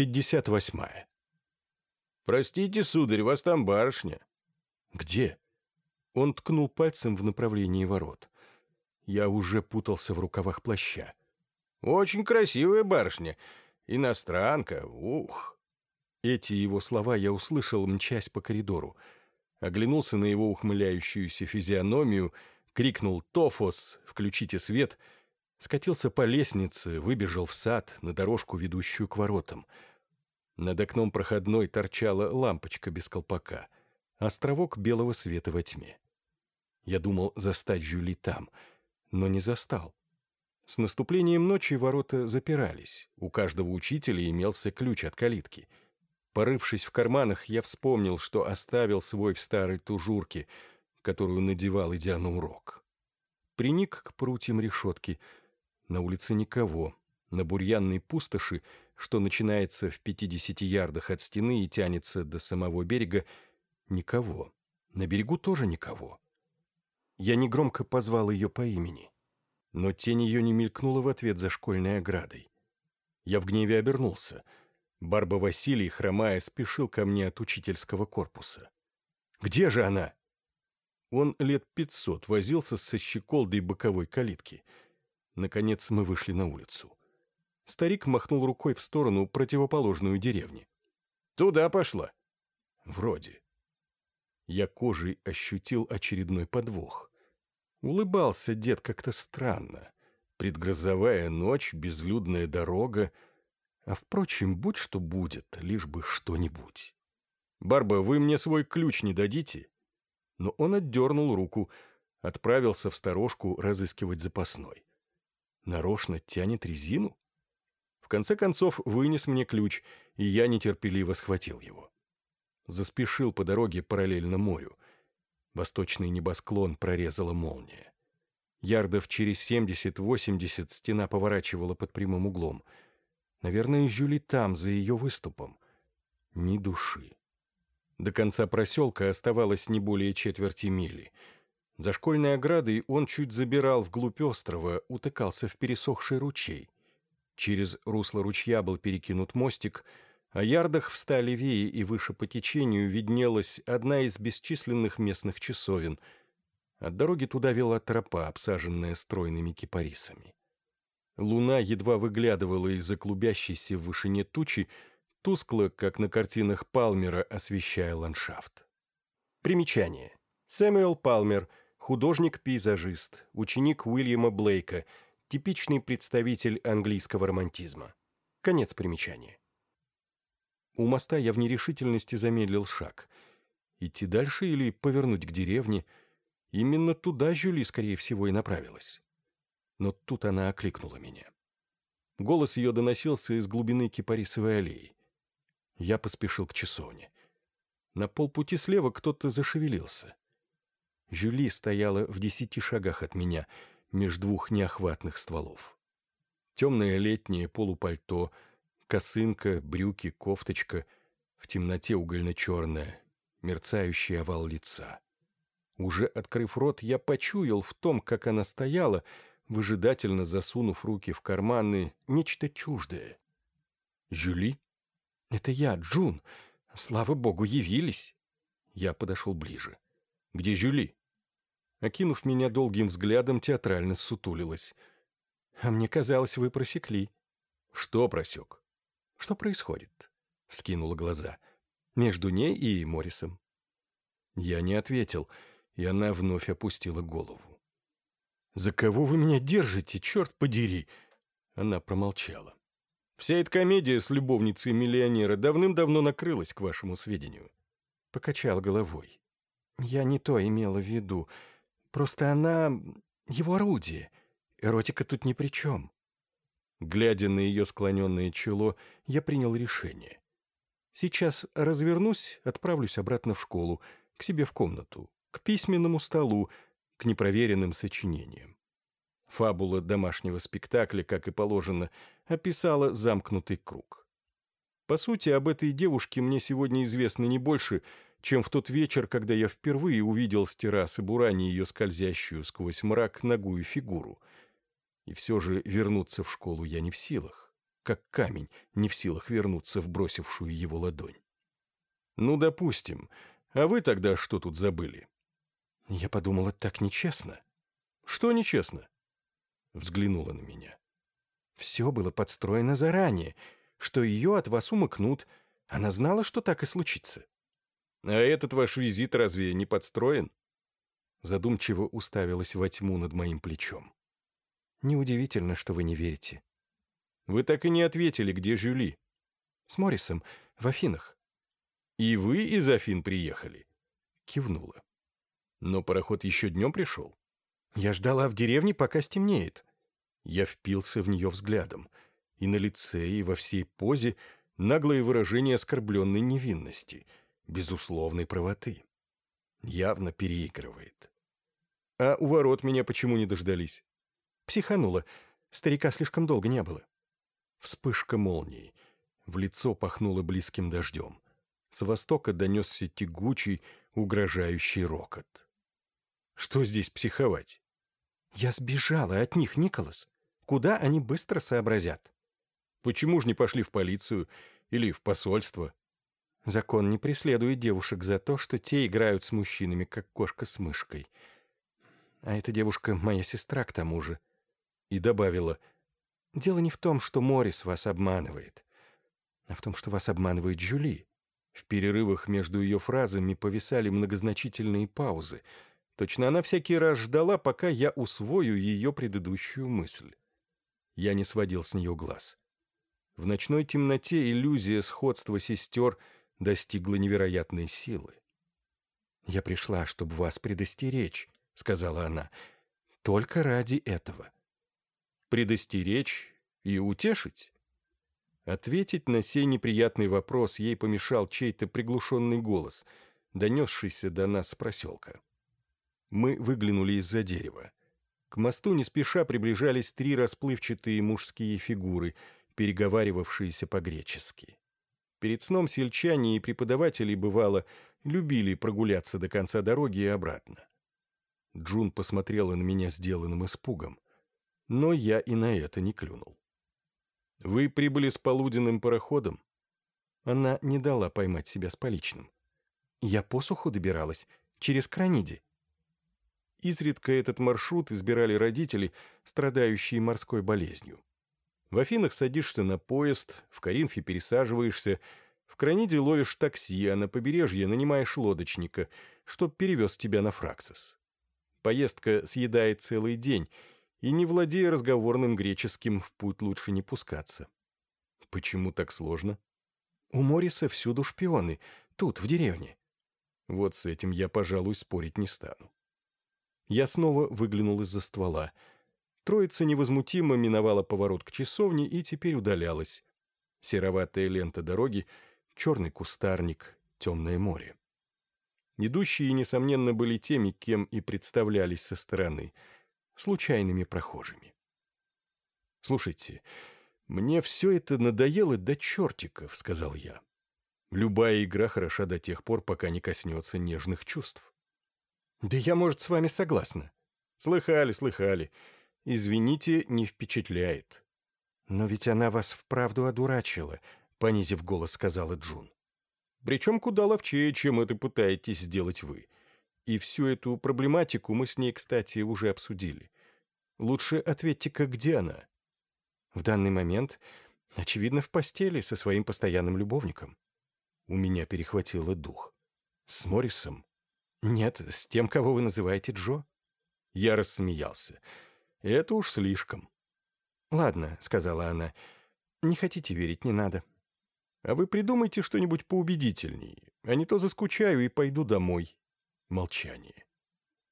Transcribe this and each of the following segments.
58. «Простите, сударь, вас там барышня». «Где?» Он ткнул пальцем в направлении ворот. Я уже путался в рукавах плаща. «Очень красивая барышня. Иностранка. Ух!» Эти его слова я услышал, мчась по коридору. Оглянулся на его ухмыляющуюся физиономию, крикнул «Тофос! Включите свет!» скатился по лестнице, выбежал в сад, на дорожку, ведущую к воротам. Над окном проходной торчала лампочка без колпака, островок белого света во тьме. Я думал застать Жюли там, но не застал. С наступлением ночи ворота запирались, у каждого учителя имелся ключ от калитки. Порывшись в карманах, я вспомнил, что оставил свой в старой тужурке, которую надевал, идя на урок. Приник к прутьям решетки — на улице никого. На бурьянной пустоши, что начинается в 50 ярдах от стены и тянется до самого берега, никого. На берегу тоже никого. Я негромко позвал ее по имени. Но тень ее не мелькнула в ответ за школьной оградой. Я в гневе обернулся. Барба Василий, хромая, спешил ко мне от учительского корпуса. «Где же она?» Он лет пятьсот возился со щеколдой боковой калитки — Наконец мы вышли на улицу. Старик махнул рукой в сторону противоположную деревни. «Туда пошла». «Вроде». Я кожей ощутил очередной подвох. Улыбался дед как-то странно. Предгрозовая ночь, безлюдная дорога. А, впрочем, будь что будет, лишь бы что-нибудь. «Барба, вы мне свой ключ не дадите?» Но он отдернул руку, отправился в сторожку разыскивать запасной нарочно тянет резину? Конце концов, вынес мне ключ, и я нетерпеливо схватил его. Заспешил по дороге параллельно морю. Восточный небосклон прорезала молния. Ярдов через 70-80 стена поворачивала под прямым углом. Наверное, Жюли там, за ее выступом. Ни души. До конца проселка оставалось не более четверти мили — за школьной оградой он чуть забирал вглубь острова, утыкался в пересохший ручей. Через русло ручья был перекинут мостик, а ярдах в ста левее и выше по течению виднелась одна из бесчисленных местных часовен. От дороги туда вела тропа, обсаженная стройными кипарисами. Луна едва выглядывала из-за клубящейся в вышине тучи, тускло, как на картинах Палмера, освещая ландшафт. Примечание. Сэмюэл Палмер — художник-пейзажист, ученик Уильяма Блейка, типичный представитель английского романтизма. Конец примечания. У моста я в нерешительности замедлил шаг. Идти дальше или повернуть к деревне? Именно туда Жюли, скорее всего, и направилась. Но тут она окликнула меня. Голос ее доносился из глубины кипарисовой аллеи. Я поспешил к часовне. На полпути слева кто-то зашевелился. Жюли стояла в десяти шагах от меня, меж двух неохватных стволов. Темное летнее полупальто, косынка, брюки, кофточка, в темноте угольно-черная, мерцающий овал лица. Уже открыв рот, я почуял в том, как она стояла, выжидательно засунув руки в карманы, нечто чуждое. «Жюли?» «Это я, Джун. Слава богу, явились!» Я подошел ближе. «Где Жюли?» Окинув меня долгим взглядом, театрально сутулилась. «А мне казалось, вы просекли». «Что просек?» «Что происходит?» — вскинула глаза. «Между ней и Моррисом». Я не ответил, и она вновь опустила голову. «За кого вы меня держите, черт подери?» Она промолчала. «Вся эта комедия с любовницей миллионера давным-давно накрылась, к вашему сведению». Покачал головой. «Я не то имела в виду. Просто она... его орудие. Эротика тут ни при чем. Глядя на ее склоненное чело, я принял решение. Сейчас развернусь, отправлюсь обратно в школу, к себе в комнату, к письменному столу, к непроверенным сочинениям. Фабула домашнего спектакля, как и положено, описала замкнутый круг. По сути, об этой девушке мне сегодня известно не больше, чем в тот вечер, когда я впервые увидел с террасы Бурани ее скользящую сквозь мрак ногую фигуру. И все же вернуться в школу я не в силах. как камень, не в силах вернуться в бросившую его ладонь. «Ну, допустим. А вы тогда что тут забыли?» Я подумала, так нечестно. «Что нечестно?» Взглянула на меня. Все было подстроено заранее, что ее от вас умыкнут. Она знала, что так и случится. «А этот ваш визит разве не подстроен?» Задумчиво уставилась во тьму над моим плечом. «Неудивительно, что вы не верите». «Вы так и не ответили, где Жюли?» «С Моррисом, в Афинах». «И вы из Афин приехали?» Кивнула. «Но пароход еще днем пришел?» «Я ждала в деревне, пока стемнеет». Я впился в нее взглядом, и на лице, и во всей позе наглое выражение оскорбленной невинности, безусловной правоты. Явно переигрывает. «А у ворот меня почему не дождались?» Психанула. Старика слишком долго не было. Вспышка молнии. В лицо пахнуло близким дождем. С востока донесся тягучий, угрожающий рокот. «Что здесь психовать?» «Я сбежала от них, Николас. Куда они быстро сообразят?» «Почему же не пошли в полицию или в посольство?» Закон не преследует девушек за то, что те играют с мужчинами, как кошка с мышкой. А эта девушка моя сестра к тому же. И добавила, «Дело не в том, что Морис вас обманывает, а в том, что вас обманывает Джули». В перерывах между ее фразами повисали многозначительные паузы. Точно она всякий раз ждала, пока я усвою ее предыдущую мысль. Я не сводил с нее глаз. В ночной темноте иллюзия сходства сестер достигла невероятной силы. «Я пришла, чтобы вас предостеречь», — сказала она, — «только ради этого». «Предостеречь и утешить?» Ответить на сей неприятный вопрос ей помешал чей-то приглушенный голос, донесшийся до нас с проселка. Мы выглянули из-за дерева. К мосту не спеша приближались три расплывчатые мужские фигуры, переговаривавшиеся по-гречески. Перед сном сельчане и преподаватели, бывало, любили прогуляться до конца дороги и обратно. Джун посмотрела на меня сделанным испугом, но я и на это не клюнул. «Вы прибыли с полуденным пароходом?» Она не дала поймать себя с поличным. «Я по суху добиралась, через Краниди». Изредка этот маршрут избирали родители, страдающие морской болезнью. В Афинах садишься на поезд, в Коринфе пересаживаешься, в Краниде ловишь такси, а на побережье нанимаешь лодочника, чтоб перевез тебя на Фраксос. Поездка съедает целый день — и, не владея разговорным греческим, в путь лучше не пускаться. Почему так сложно? У Мориса всюду шпионы, тут, в деревне. Вот с этим я, пожалуй, спорить не стану. Я снова выглянул из-за ствола. Троица невозмутимо миновала поворот к часовне и теперь удалялась. Сероватая лента дороги, черный кустарник, темное море. Идущие, несомненно, были теми, кем и представлялись со стороны — случайными прохожими. «Слушайте, мне все это надоело до чертиков», — сказал я. «Любая игра хороша до тех пор, пока не коснется нежных чувств». «Да я, может, с вами согласна». «Слыхали, слыхали. Извините, не впечатляет». «Но ведь она вас вправду одурачила», — понизив голос, сказала Джун. «Причем куда ловчее, чем это пытаетесь сделать вы. И всю эту проблематику мы с ней, кстати, уже обсудили. Лучше ответьте-ка, где она? В данный момент, очевидно, в постели со своим постоянным любовником. У меня перехватило дух. С Моррисом? Нет, с тем, кого вы называете Джо. Я рассмеялся. Это уж слишком. «Ладно», — сказала она, — «не хотите верить, не надо. А вы придумайте что-нибудь поубедительней, а не то заскучаю и пойду домой». Молчание.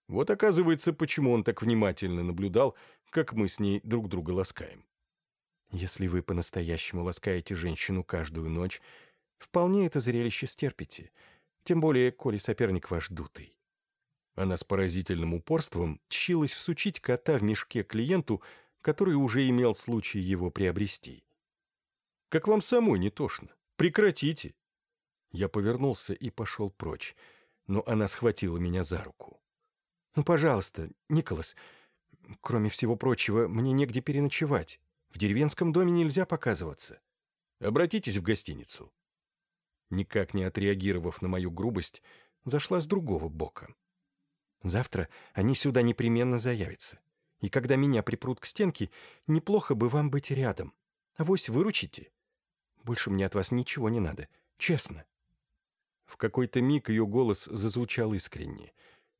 Вот оказывается, почему он так внимательно наблюдал, как мы с ней друг друга ласкаем. Если вы по-настоящему ласкаете женщину каждую ночь, вполне это зрелище стерпите, тем более, коли соперник ваш дутый. Она с поразительным упорством тщилась всучить кота в мешке клиенту, который уже имел случай его приобрести. «Как вам самой не тошно? Прекратите!» Я повернулся и пошел прочь, но она схватила меня за руку. «Ну, пожалуйста, Николас, кроме всего прочего, мне негде переночевать. В деревенском доме нельзя показываться. Обратитесь в гостиницу». Никак не отреагировав на мою грубость, зашла с другого бока. «Завтра они сюда непременно заявятся. И когда меня припрут к стенке, неплохо бы вам быть рядом. Авось выручите. Больше мне от вас ничего не надо. Честно». В какой-то миг ее голос зазвучал искренне,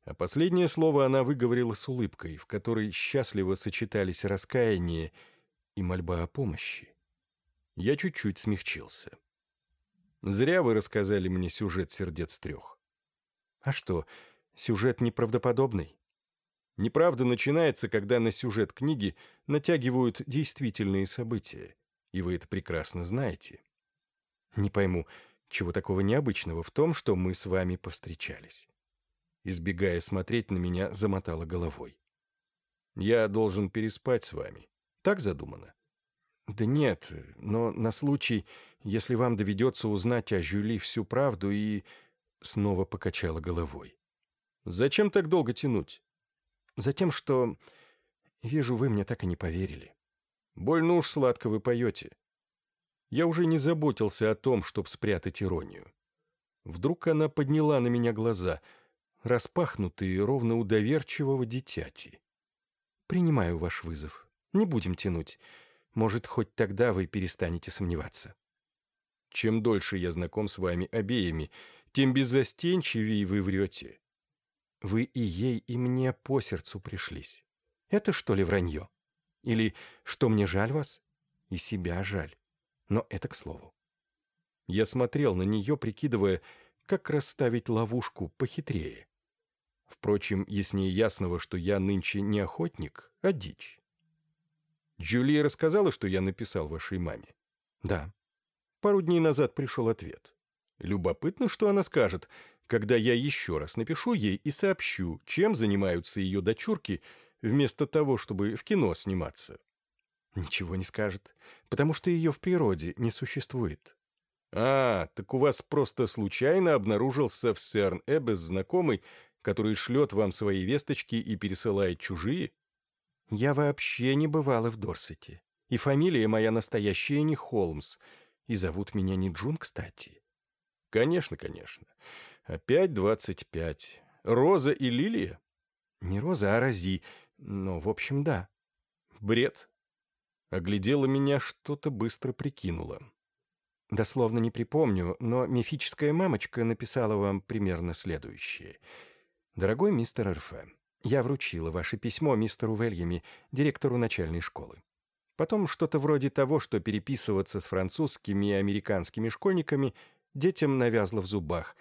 а последнее слово она выговорила с улыбкой, в которой счастливо сочетались раскаяние и мольба о помощи. Я чуть-чуть смягчился. «Зря вы рассказали мне сюжет «Сердец трех». А что, сюжет неправдоподобный? Неправда начинается, когда на сюжет книги натягивают действительные события, и вы это прекрасно знаете. Не пойму, чего такого необычного в том, что мы с вами повстречались. Избегая смотреть на меня, замотала головой. Я должен переспать с вами. Так задумано? Да нет, но на случай, если вам доведется узнать о Жюли всю правду и... Снова покачала головой. Зачем так долго тянуть? Затем, что... Вижу, вы мне так и не поверили. Больно уж сладко вы поете я уже не заботился о том, чтобы спрятать иронию. Вдруг она подняла на меня глаза, распахнутые ровно у доверчивого дитяти. «Принимаю ваш вызов. Не будем тянуть. Может, хоть тогда вы перестанете сомневаться». Чем дольше я знаком с вами обеими, тем беззастенчивее вы врете. Вы и ей, и мне по сердцу пришлись. Это что ли вранье? Или что мне жаль вас? И себя жаль. Но это к слову. Я смотрел на нее, прикидывая, как расставить ловушку похитрее. Впрочем, яснее ясного, что я нынче не охотник, а дичь. Джулия рассказала, что я написал вашей маме? Да. Пару дней назад пришел ответ. Любопытно, что она скажет, когда я еще раз напишу ей и сообщу, чем занимаются ее дочурки, вместо того, чтобы в кино сниматься. Ничего не скажет, потому что ее в природе не существует. А, так у вас просто случайно обнаружился в Серн-Эбес знакомый, который шлет вам свои весточки и пересылает чужие? Я вообще не бывала в Дорсете. И фамилия моя настоящая не Холмс. И зовут меня не Джун, кстати. Конечно, конечно. Опять двадцать пять. Роза и Лилия? Не Роза, а Рози. Но, в общем, да. Бред. Оглядела меня, что-то быстро прикинула. Дословно не припомню, но мифическая мамочка написала вам примерно следующее. «Дорогой мистер РФ, я вручила ваше письмо мистеру Вельями, директору начальной школы. Потом что-то вроде того, что переписываться с французскими и американскими школьниками детям навязло в зубах,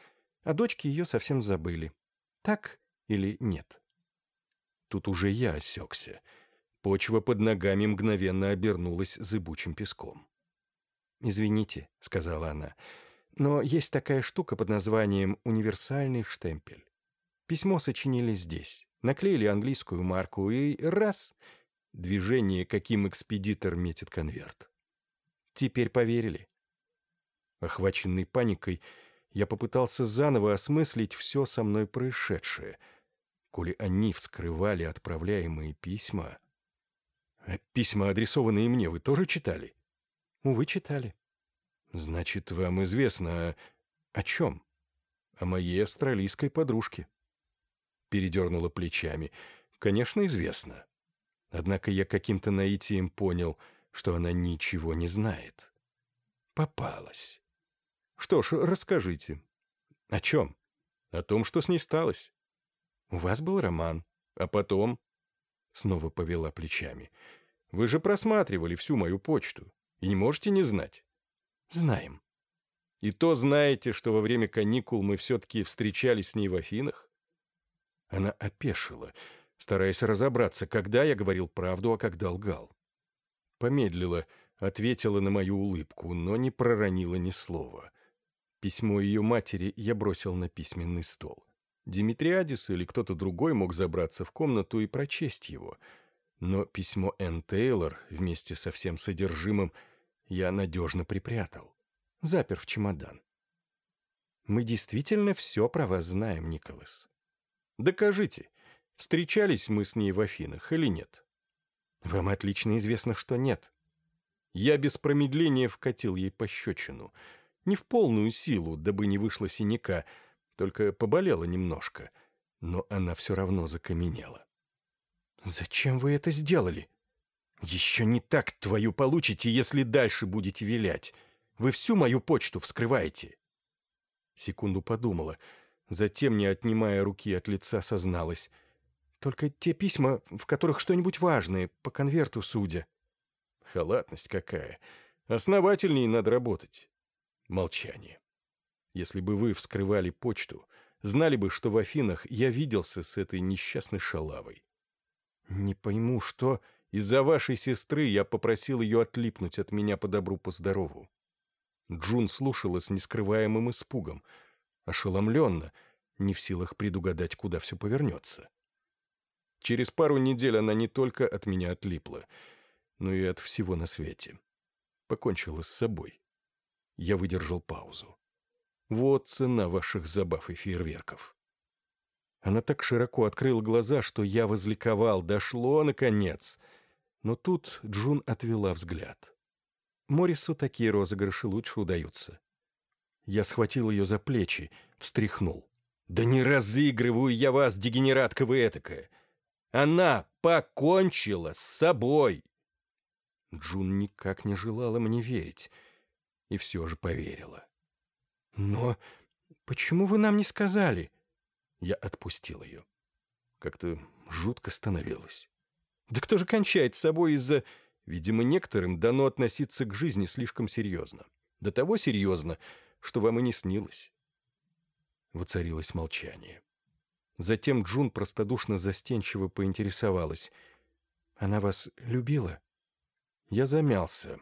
а дочки ее совсем забыли. Так или нет?» Тут уже я осекся — Почва под ногами мгновенно обернулась зыбучим песком. «Извините», — сказала она, — «но есть такая штука под названием универсальный штемпель. Письмо сочинили здесь, наклеили английскую марку и раз — движение, каким экспедитор метит конверт. Теперь поверили». Охваченный паникой, я попытался заново осмыслить все со мной происшедшее. Коли они вскрывали отправляемые письма... А письма, адресованные мне, вы тоже читали? Увы, читали. Значит, вам известно о чем? О моей австралийской подружке. Передернула плечами. Конечно, известно. Однако я каким-то наитием понял, что она ничего не знает. Попалась. Что ж, расскажите. О чем? О том, что с ней сталось. У вас был роман. А потом... Снова повела плечами. Вы же просматривали всю мою почту и не можете не знать. Знаем. И то знаете, что во время каникул мы все-таки встречались с ней в Афинах? Она опешила, стараясь разобраться, когда я говорил правду, а когда лгал. Помедлила, ответила на мою улыбку, но не проронила ни слова. Письмо ее матери я бросил на письменный стол. Димитриадис или кто-то другой мог забраться в комнату и прочесть его — но письмо Энн Тейлор вместе со всем содержимым я надежно припрятал, запер в чемодан. Мы действительно все про вас знаем, Николас. Докажите, встречались мы с ней в Афинах или нет? Вам отлично известно, что нет. Я без промедления вкатил ей пощечину. Не в полную силу, дабы не вышло синяка, только поболела немножко. Но она все равно закаменела. «Зачем вы это сделали?» «Еще не так твою получите, если дальше будете вилять. Вы всю мою почту вскрываете». Секунду подумала, затем, не отнимая руки от лица, созналась. «Только те письма, в которых что-нибудь важное, по конверту судя». Халатность какая. Основательней надо работать. Молчание. Если бы вы вскрывали почту, знали бы, что в Афинах я виделся с этой несчастной шалавой. Не пойму, что... Из-за вашей сестры я попросил ее отлипнуть от меня по добру, по здорову. Джун слушала с нескрываемым испугом, ошеломленно, не в силах предугадать, куда все повернется. Через пару недель она не только от меня отлипла, но и от всего на свете. Покончила с собой. Я выдержал паузу. Вот цена ваших забав и фейерверков. Она так широко открыла глаза, что я возликовал. Дошло, наконец. Но тут Джун отвела взгляд. Морису такие розыгрыши лучше удаются. Я схватил ее за плечи, встряхнул. «Да не разыгрываю я вас, дегенератка вы этакая! Она покончила с собой!» Джун никак не желала мне верить, и все же поверила. «Но почему вы нам не сказали?» Я отпустил ее. Как-то жутко становилось. Да кто же кончает с собой из-за... Видимо, некоторым дано относиться к жизни слишком серьезно. До того серьезно, что вам и не снилось. Воцарилось молчание. Затем Джун простодушно застенчиво поинтересовалась. «Она вас любила?» Я замялся.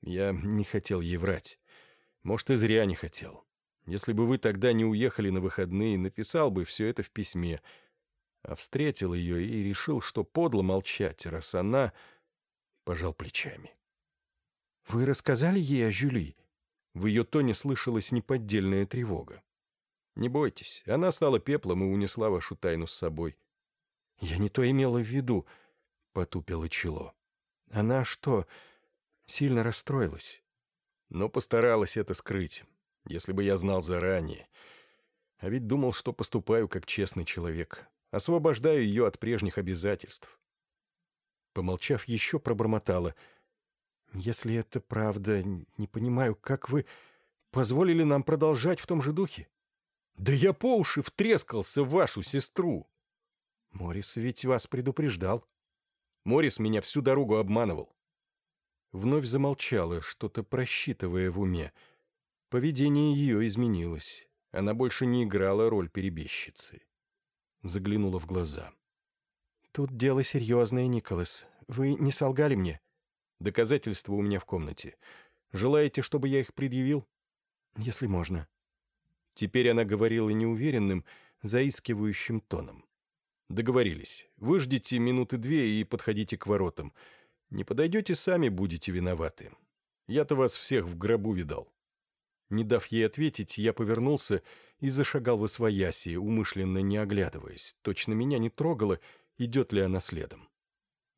Я не хотел ей врать. Может, и зря не хотел. Если бы вы тогда не уехали на выходные, написал бы все это в письме — а встретил ее и решил, что подло молчать, раз она пожал плечами. «Вы рассказали ей о Жюли?» В ее тоне слышалась неподдельная тревога. «Не бойтесь, она стала пеплом и унесла вашу тайну с собой». «Я не то имела в виду», — потупило чело. «Она что, сильно расстроилась?» «Но постаралась это скрыть, если бы я знал заранее. А ведь думал, что поступаю как честный человек освобождаю ее от прежних обязательств. Помолчав, еще пробормотала. «Если это правда, не понимаю, как вы позволили нам продолжать в том же духе?» «Да я по уши втрескался в вашу сестру!» «Морис ведь вас предупреждал». «Морис меня всю дорогу обманывал». Вновь замолчала, что-то просчитывая в уме. Поведение ее изменилось. Она больше не играла роль перебежчицы заглянула в глаза. «Тут дело серьезное, Николас. Вы не солгали мне?» «Доказательства у меня в комнате. Желаете, чтобы я их предъявил?» «Если можно». Теперь она говорила неуверенным, заискивающим тоном. «Договорились. Выждите минуты две и подходите к воротам. Не подойдете, сами будете виноваты. Я-то вас всех в гробу видал». Не дав ей ответить, я повернулся и зашагал в освояси, умышленно не оглядываясь. Точно меня не трогало, идет ли она следом.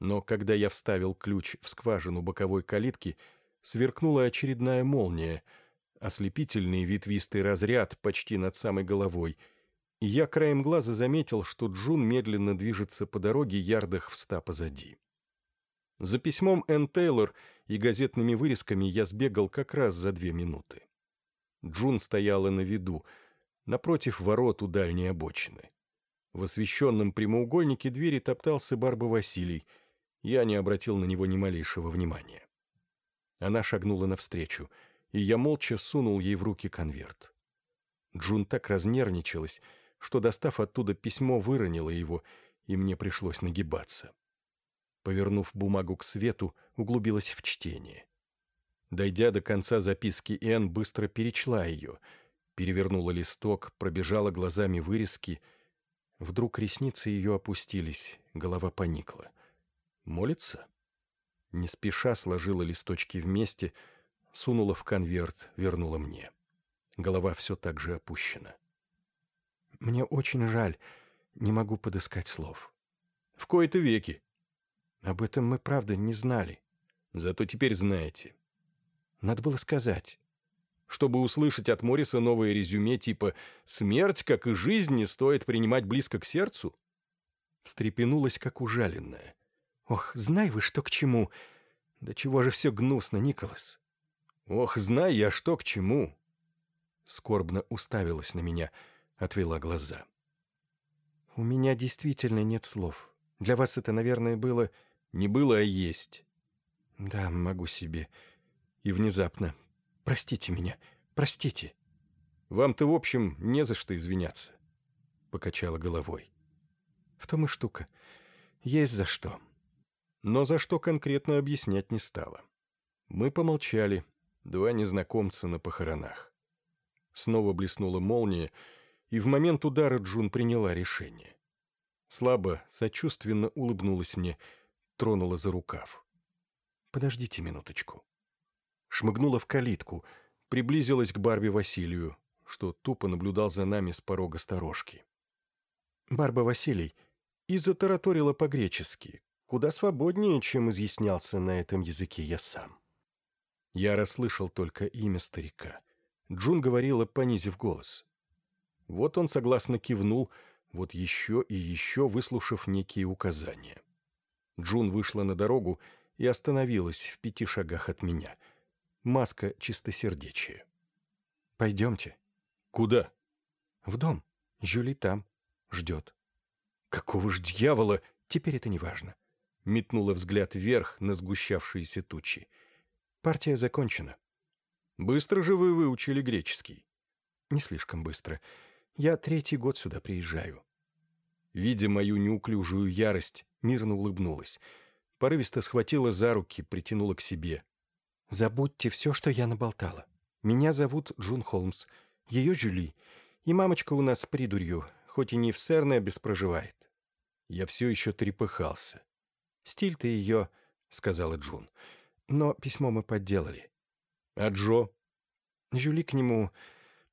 Но когда я вставил ключ в скважину боковой калитки, сверкнула очередная молния, ослепительный ветвистый разряд почти над самой головой, и я краем глаза заметил, что Джун медленно движется по дороге ярдах в ста позади. За письмом Энн Тейлор и газетными вырезками я сбегал как раз за две минуты. Джун стояла на виду, напротив ворот у дальней обочины. В освещенном прямоугольнике двери топтался Барба Василий. Я не обратил на него ни малейшего внимания. Она шагнула навстречу, и я молча сунул ей в руки конверт. Джун так разнервничалась, что, достав оттуда письмо, выронила его, и мне пришлось нагибаться. Повернув бумагу к свету, углубилась в чтение. Дойдя до конца записки, Энн быстро перечла ее — перевернула листок, пробежала глазами вырезки. Вдруг ресницы ее опустились, голова поникла. «Молится?» Не спеша сложила листочки вместе, сунула в конверт, вернула мне. Голова все так же опущена. «Мне очень жаль, не могу подыскать слов». «В кои-то веки». «Об этом мы, правда, не знали». Зато теперь знаете. Надо было сказать. Чтобы услышать от Морриса новое резюме типа «Смерть, как и жизнь, не стоит принимать близко к сердцу»? Встрепенулась, как ужаленная. «Ох, знай вы, что к чему! Да чего же все гнусно, Николас!» «Ох, знай я, что к чему!» Скорбно уставилась на меня, отвела глаза. «У меня действительно нет слов. Для вас это, наверное, было...» «Не было, а есть». «Да, могу себе. И внезапно. Простите меня, простите». «Вам-то, в общем, не за что извиняться», — покачала головой. «В том и штука. Есть за что». Но за что конкретно объяснять не стала. Мы помолчали, два незнакомца на похоронах. Снова блеснула молния, и в момент удара Джун приняла решение. Слабо, сочувственно улыбнулась мне, тронула за рукав. «Подождите минуточку». Шмыгнула в калитку, приблизилась к Барби Василию, что тупо наблюдал за нами с порога сторожки. Барба Василий и затараторила по-гречески, куда свободнее, чем изъяснялся на этом языке я сам. Я расслышал только имя старика. Джун говорила, понизив голос. Вот он согласно кивнул, вот еще и еще выслушав некие указания. Джун вышла на дорогу и остановилась в пяти шагах от меня. Маска чистосердечия. «Пойдемте». «Куда?» «В дом. Жюли там. Ждет». «Какого ж дьявола?» «Теперь это не важно». Метнула взгляд вверх на сгущавшиеся тучи. «Партия закончена». «Быстро же вы выучили греческий?» «Не слишком быстро. Я третий год сюда приезжаю». Видя мою неуклюжую ярость, мирно улыбнулась. Порывисто схватила за руки, притянула к себе. «Забудьте все, что я наболтала. Меня зовут Джун Холмс, ее Жюли, и мамочка у нас с придурью, хоть и не в Серне, проживает». Я все еще трепыхался. «Стиль-то ее», — сказала Джун, — «но письмо мы подделали». «А Джо?» Жюли к нему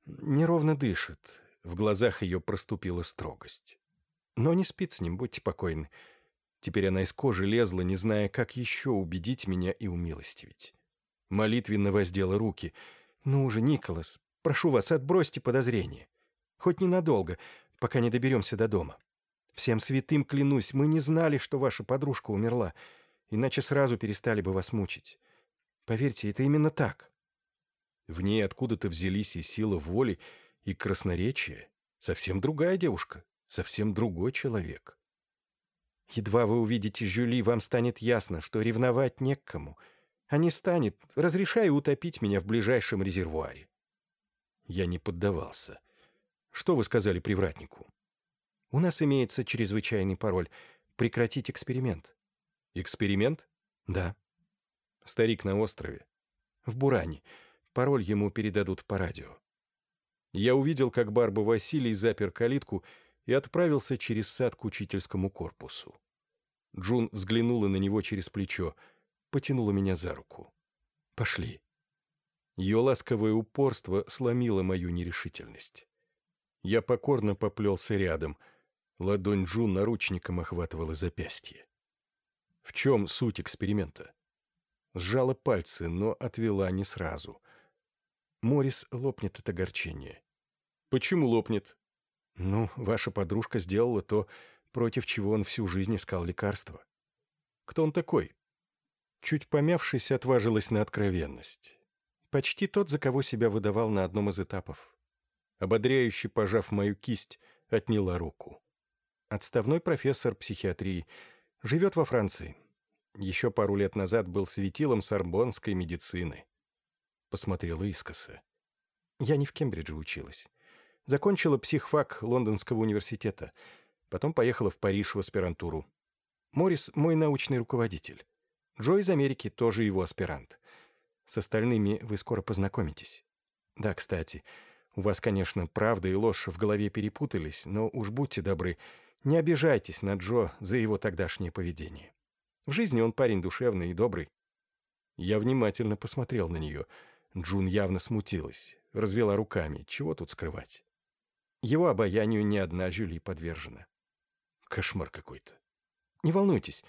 неровно дышит. В глазах ее проступила строгость. Но не спит с ним, будьте покойны. Теперь она из кожи лезла, не зная, как еще убедить меня и умилостивить. Молитвенно воздела руки. «Ну уже, Николас, прошу вас, отбросьте подозрения. Хоть ненадолго, пока не доберемся до дома. Всем святым клянусь, мы не знали, что ваша подружка умерла, иначе сразу перестали бы вас мучить. Поверьте, это именно так». В ней откуда-то взялись и сила воли, и красноречие. Совсем другая девушка, совсем другой человек. Едва вы увидите Жюли, вам станет ясно, что ревновать не к кому. А не станет, разрешаю утопить меня в ближайшем резервуаре. Я не поддавался. Что вы сказали привратнику? У нас имеется чрезвычайный пароль. Прекратить эксперимент. Эксперимент? Да. Старик на острове. В Буране. Пароль ему передадут по радио. Я увидел, как Барба Василий запер калитку и отправился через сад к учительскому корпусу. Джун взглянула на него через плечо, потянула меня за руку. «Пошли». Ее ласковое упорство сломило мою нерешительность. Я покорно поплелся рядом. Ладонь Джун наручником охватывала запястье. В чем суть эксперимента? Сжала пальцы, но отвела не сразу. Морис лопнет от огорчения. Почему лопнет? Ну, ваша подружка сделала то, против чего он всю жизнь искал лекарства. Кто он такой? Чуть помявшись, отважилась на откровенность. Почти тот, за кого себя выдавал на одном из этапов. Ободряюще пожав мою кисть, отняла руку. Отставной профессор психиатрии. Живет во Франции. Еще пару лет назад был светилом сорбонской медицины. Посмотрела искоса. Я не в Кембридже училась. Закончила психфак Лондонского университета. Потом поехала в Париж в аспирантуру. Моррис — мой научный руководитель. Джо из Америки тоже его аспирант. С остальными вы скоро познакомитесь. Да, кстати, у вас, конечно, правда и ложь в голове перепутались, но уж будьте добры, не обижайтесь на Джо за его тогдашнее поведение. В жизни он парень душевный и добрый. Я внимательно посмотрел на нее. Джун явно смутилась, развела руками. Чего тут скрывать? Его обаянию ни одна Жюли подвержена. Кошмар какой-то. Не волнуйтесь,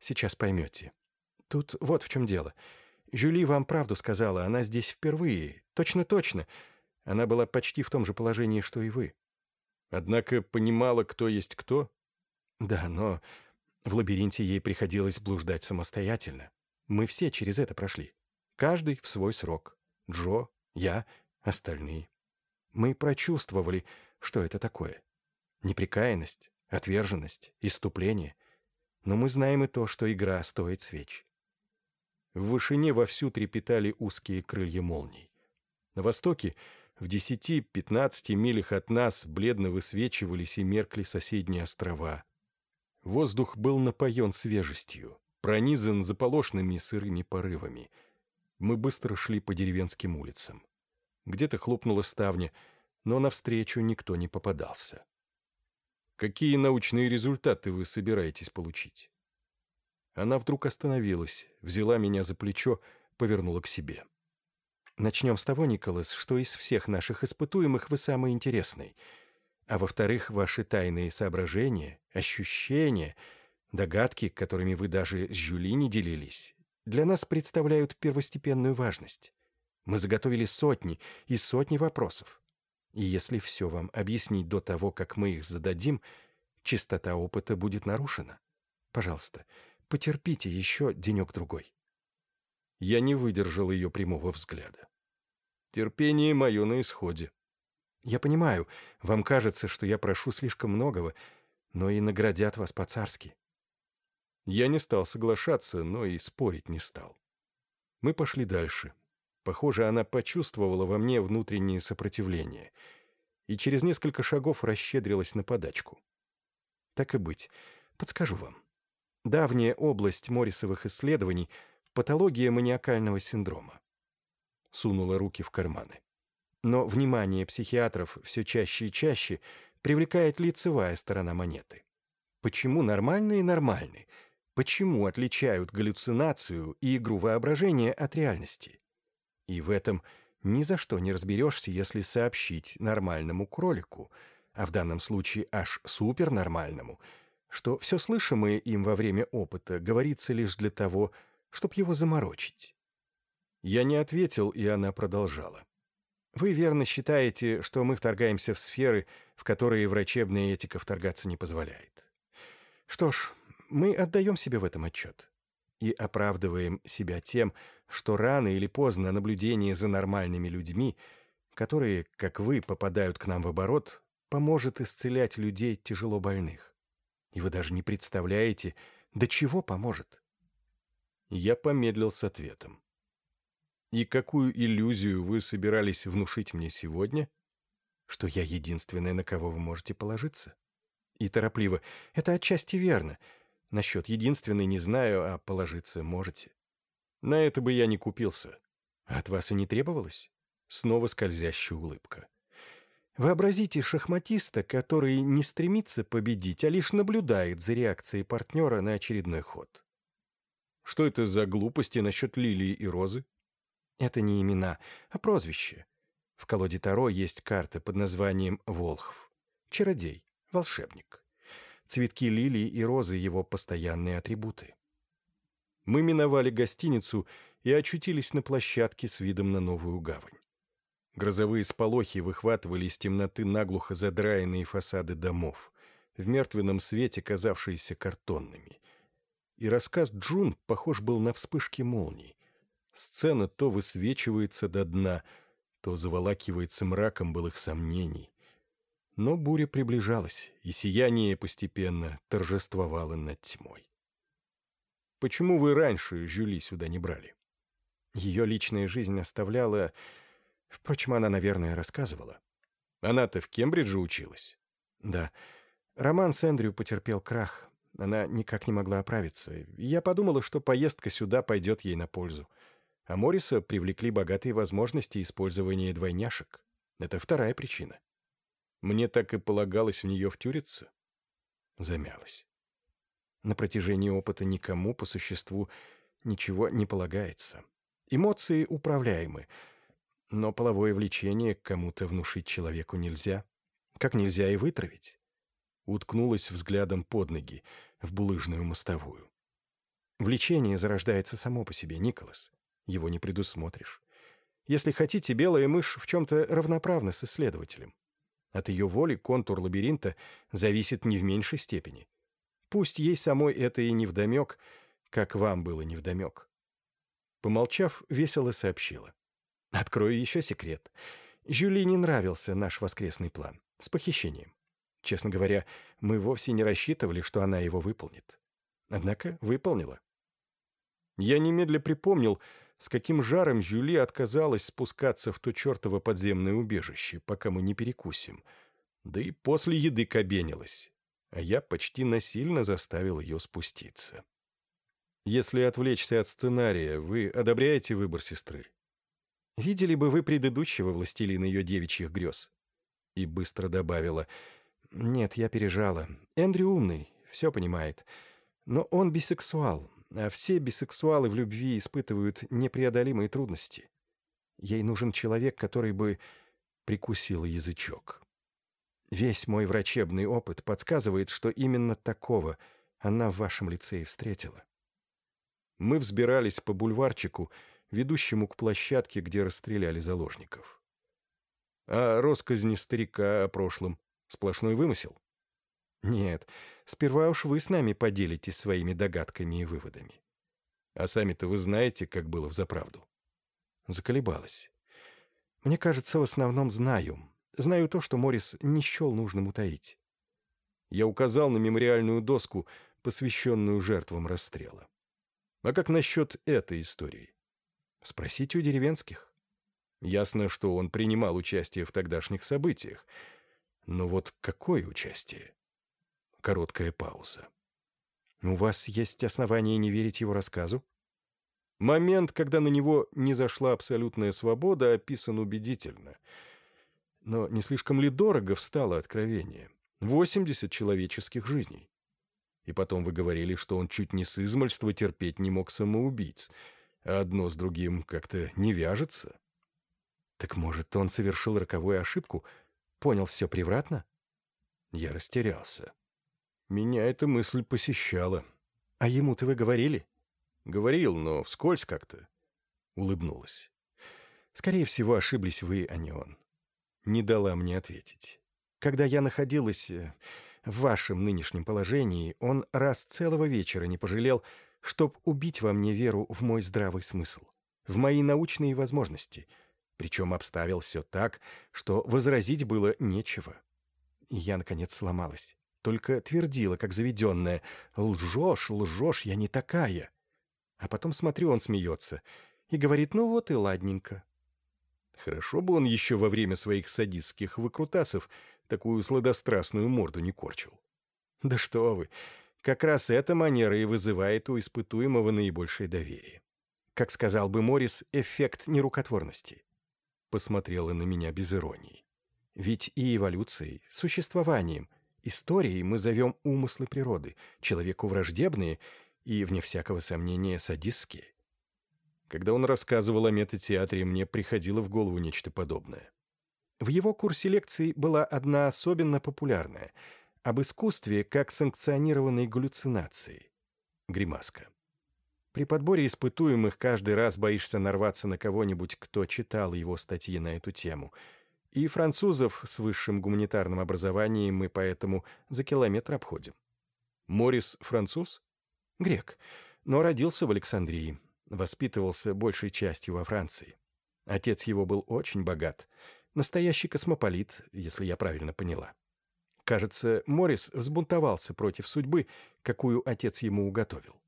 сейчас поймете. Тут вот в чем дело. Жюли вам правду сказала, она здесь впервые. Точно-точно. Она была почти в том же положении, что и вы. Однако понимала, кто есть кто? Да, но в лабиринте ей приходилось блуждать самостоятельно. Мы все через это прошли. Каждый в свой срок. Джо, я, остальные. Мы прочувствовали, что это такое. Неприкаянность, отверженность, иступление. Но мы знаем и то, что игра стоит свеч. В вышине вовсю трепетали узкие крылья молний. На востоке, в десяти-пятнадцати милях от нас, бледно высвечивались и меркли соседние острова. Воздух был напоен свежестью, пронизан заполошными сырыми порывами. Мы быстро шли по деревенским улицам. Где-то хлопнула ставня, но навстречу никто не попадался. Какие научные результаты вы собираетесь получить? Она вдруг остановилась, взяла меня за плечо, повернула к себе. Начнем с того, Николас, что из всех наших испытуемых вы самый интересный. А во-вторых, ваши тайные соображения, ощущения, догадки, которыми вы даже с Жюли не делились, для нас представляют первостепенную важность. Мы заготовили сотни и сотни вопросов. И если все вам объяснить до того, как мы их зададим, чистота опыта будет нарушена. Пожалуйста, потерпите еще денек-другой. Я не выдержал ее прямого взгляда. Терпение мое на исходе. Я понимаю, вам кажется, что я прошу слишком многого, но и наградят вас по-царски. Я не стал соглашаться, но и спорить не стал. Мы пошли дальше. Похоже, она почувствовала во мне внутреннее сопротивление и через несколько шагов расщедрилась на подачку. Так и быть, подскажу вам. Давняя область Моррисовых исследований — патология маниакального синдрома. Сунула руки в карманы. Но внимание психиатров все чаще и чаще привлекает лицевая сторона монеты. Почему нормальные нормальны? Почему отличают галлюцинацию и игру воображения от реальности? И в этом ни за что не разберешься, если сообщить нормальному кролику, а в данном случае аж супернормальному — что все слышимое им во время опыта говорится лишь для того, чтобы его заморочить. Я не ответил, и она продолжала. Вы верно считаете, что мы вторгаемся в сферы, в которые врачебная этика вторгаться не позволяет. Что ж, мы отдаем себе в этом отчет и оправдываем себя тем, что рано или поздно наблюдение за нормальными людьми, которые, как вы, попадают к нам в оборот, поможет исцелять людей тяжело больных и вы даже не представляете, до чего поможет. Я помедлил с ответом. И какую иллюзию вы собирались внушить мне сегодня? Что я единственная, на кого вы можете положиться. И торопливо. Это отчасти верно. Насчет единственной не знаю, а положиться можете. На это бы я не купился. От вас и не требовалось? Снова скользящая улыбка. Вообразите шахматиста, который не стремится победить, а лишь наблюдает за реакцией партнера на очередной ход. Что это за глупости насчет лилии и розы? Это не имена, а прозвище. В колоде Таро есть карта под названием «Волхв». Чародей, волшебник. Цветки лилии и розы — его постоянные атрибуты. Мы миновали гостиницу и очутились на площадке с видом на новую гавань. Грозовые сполохи выхватывали из темноты наглухо задраенные фасады домов, в мертвенном свете казавшиеся картонными. И рассказ Джун похож был на вспышки молний. Сцена то высвечивается до дна, то заволакивается мраком былых сомнений. Но буря приближалась, и сияние постепенно торжествовало над тьмой. «Почему вы раньше Жюли сюда не брали?» Ее личная жизнь оставляла Впрочем, она, наверное, рассказывала. Она-то в Кембридже училась? Да. Роман с Эндрю потерпел крах. Она никак не могла оправиться. Я подумала, что поездка сюда пойдет ей на пользу. А Морриса привлекли богатые возможности использования двойняшек. Это вторая причина. Мне так и полагалось в нее втюриться? Замялась. На протяжении опыта никому, по существу, ничего не полагается. Эмоции управляемы — но половое влечение кому-то внушить человеку нельзя. Как нельзя и вытравить. Уткнулась взглядом под ноги, в булыжную мостовую. Влечение зарождается само по себе, Николас. Его не предусмотришь. Если хотите, белая мышь в чем-то равноправна с исследователем. От ее воли контур лабиринта зависит не в меньшей степени. Пусть ей самой это и не вдомек, как вам было невдомек. Помолчав, весело сообщила. Открою еще секрет. Жюли не нравился наш воскресный план с похищением. Честно говоря, мы вовсе не рассчитывали, что она его выполнит. Однако выполнила. Я немедля припомнил, с каким жаром Жюли отказалась спускаться в то чертово подземное убежище, пока мы не перекусим. Да и после еды кабенилась. А я почти насильно заставил ее спуститься. Если отвлечься от сценария, вы одобряете выбор сестры? Видели бы вы предыдущего властелина ее девичьих грез? И быстро добавила. Нет, я пережала. Эндрю умный, все понимает. Но он бисексуал, все бисексуалы в любви испытывают непреодолимые трудности. Ей нужен человек, который бы прикусил язычок. Весь мой врачебный опыт подсказывает, что именно такого она в вашем лицее встретила. Мы взбирались по бульварчику, ведущему к площадке, где расстреляли заложников. А росказни старика о прошлом — сплошной вымысел? Нет, сперва уж вы с нами поделитесь своими догадками и выводами. А сами-то вы знаете, как было взаправду. Заколебалась. Мне кажется, в основном знаю. Знаю то, что Морис не счел нужным утаить. Я указал на мемориальную доску, посвященную жертвам расстрела. А как насчет этой истории? Спросите у деревенских. Ясно, что он принимал участие в тогдашних событиях. Но вот какое участие? Короткая пауза. У вас есть основания не верить его рассказу? Момент, когда на него не зашла абсолютная свобода, описан убедительно. Но не слишком ли дорого встало откровение? 80 человеческих жизней. И потом вы говорили, что он чуть не с измольства терпеть не мог самоубийц, а одно с другим как-то не вяжется. Так может, он совершил роковую ошибку, понял все превратно? Я растерялся. Меня эта мысль посещала. А ему-то вы говорили? Говорил, но вскользь как-то. Улыбнулась. Скорее всего, ошиблись вы, а не он. Не дала мне ответить. Когда я находилась э, в вашем нынешнем положении, он раз целого вечера не пожалел, чтоб убить во мне веру в мой здравый смысл, в мои научные возможности, причем обставил все так, что возразить было нечего. И я, наконец, сломалась, только твердила, как заведенная, «Лжешь, лжешь, я не такая». А потом смотрю, он смеется и говорит, «Ну вот и ладненько». Хорошо бы он еще во время своих садистских выкрутасов такую сладострастную морду не корчил. Да что вы, как раз эта манера и вызывает у испытуемого наибольшее доверие. Как сказал бы Морис, эффект нерукотворности. Посмотрела на меня без иронии. Ведь и эволюцией, существованием, историей мы зовем умыслы природы, человеку враждебные и, вне всякого сомнения, садистские. Когда он рассказывал о метатеатре, мне приходило в голову нечто подобное. В его курсе лекций была одна особенно популярная — об искусстве как санкционированной галлюцинации. Гримаска. При подборе испытуемых каждый раз боишься нарваться на кого-нибудь, кто читал его статьи на эту тему. И французов с высшим гуманитарным образованием мы поэтому за километр обходим. Морис француз? Грек, но родился в Александрии, воспитывался большей частью во Франции. Отец его был очень богат — Настоящий космополит, если я правильно поняла. Кажется, Моррис взбунтовался против судьбы, какую отец ему уготовил.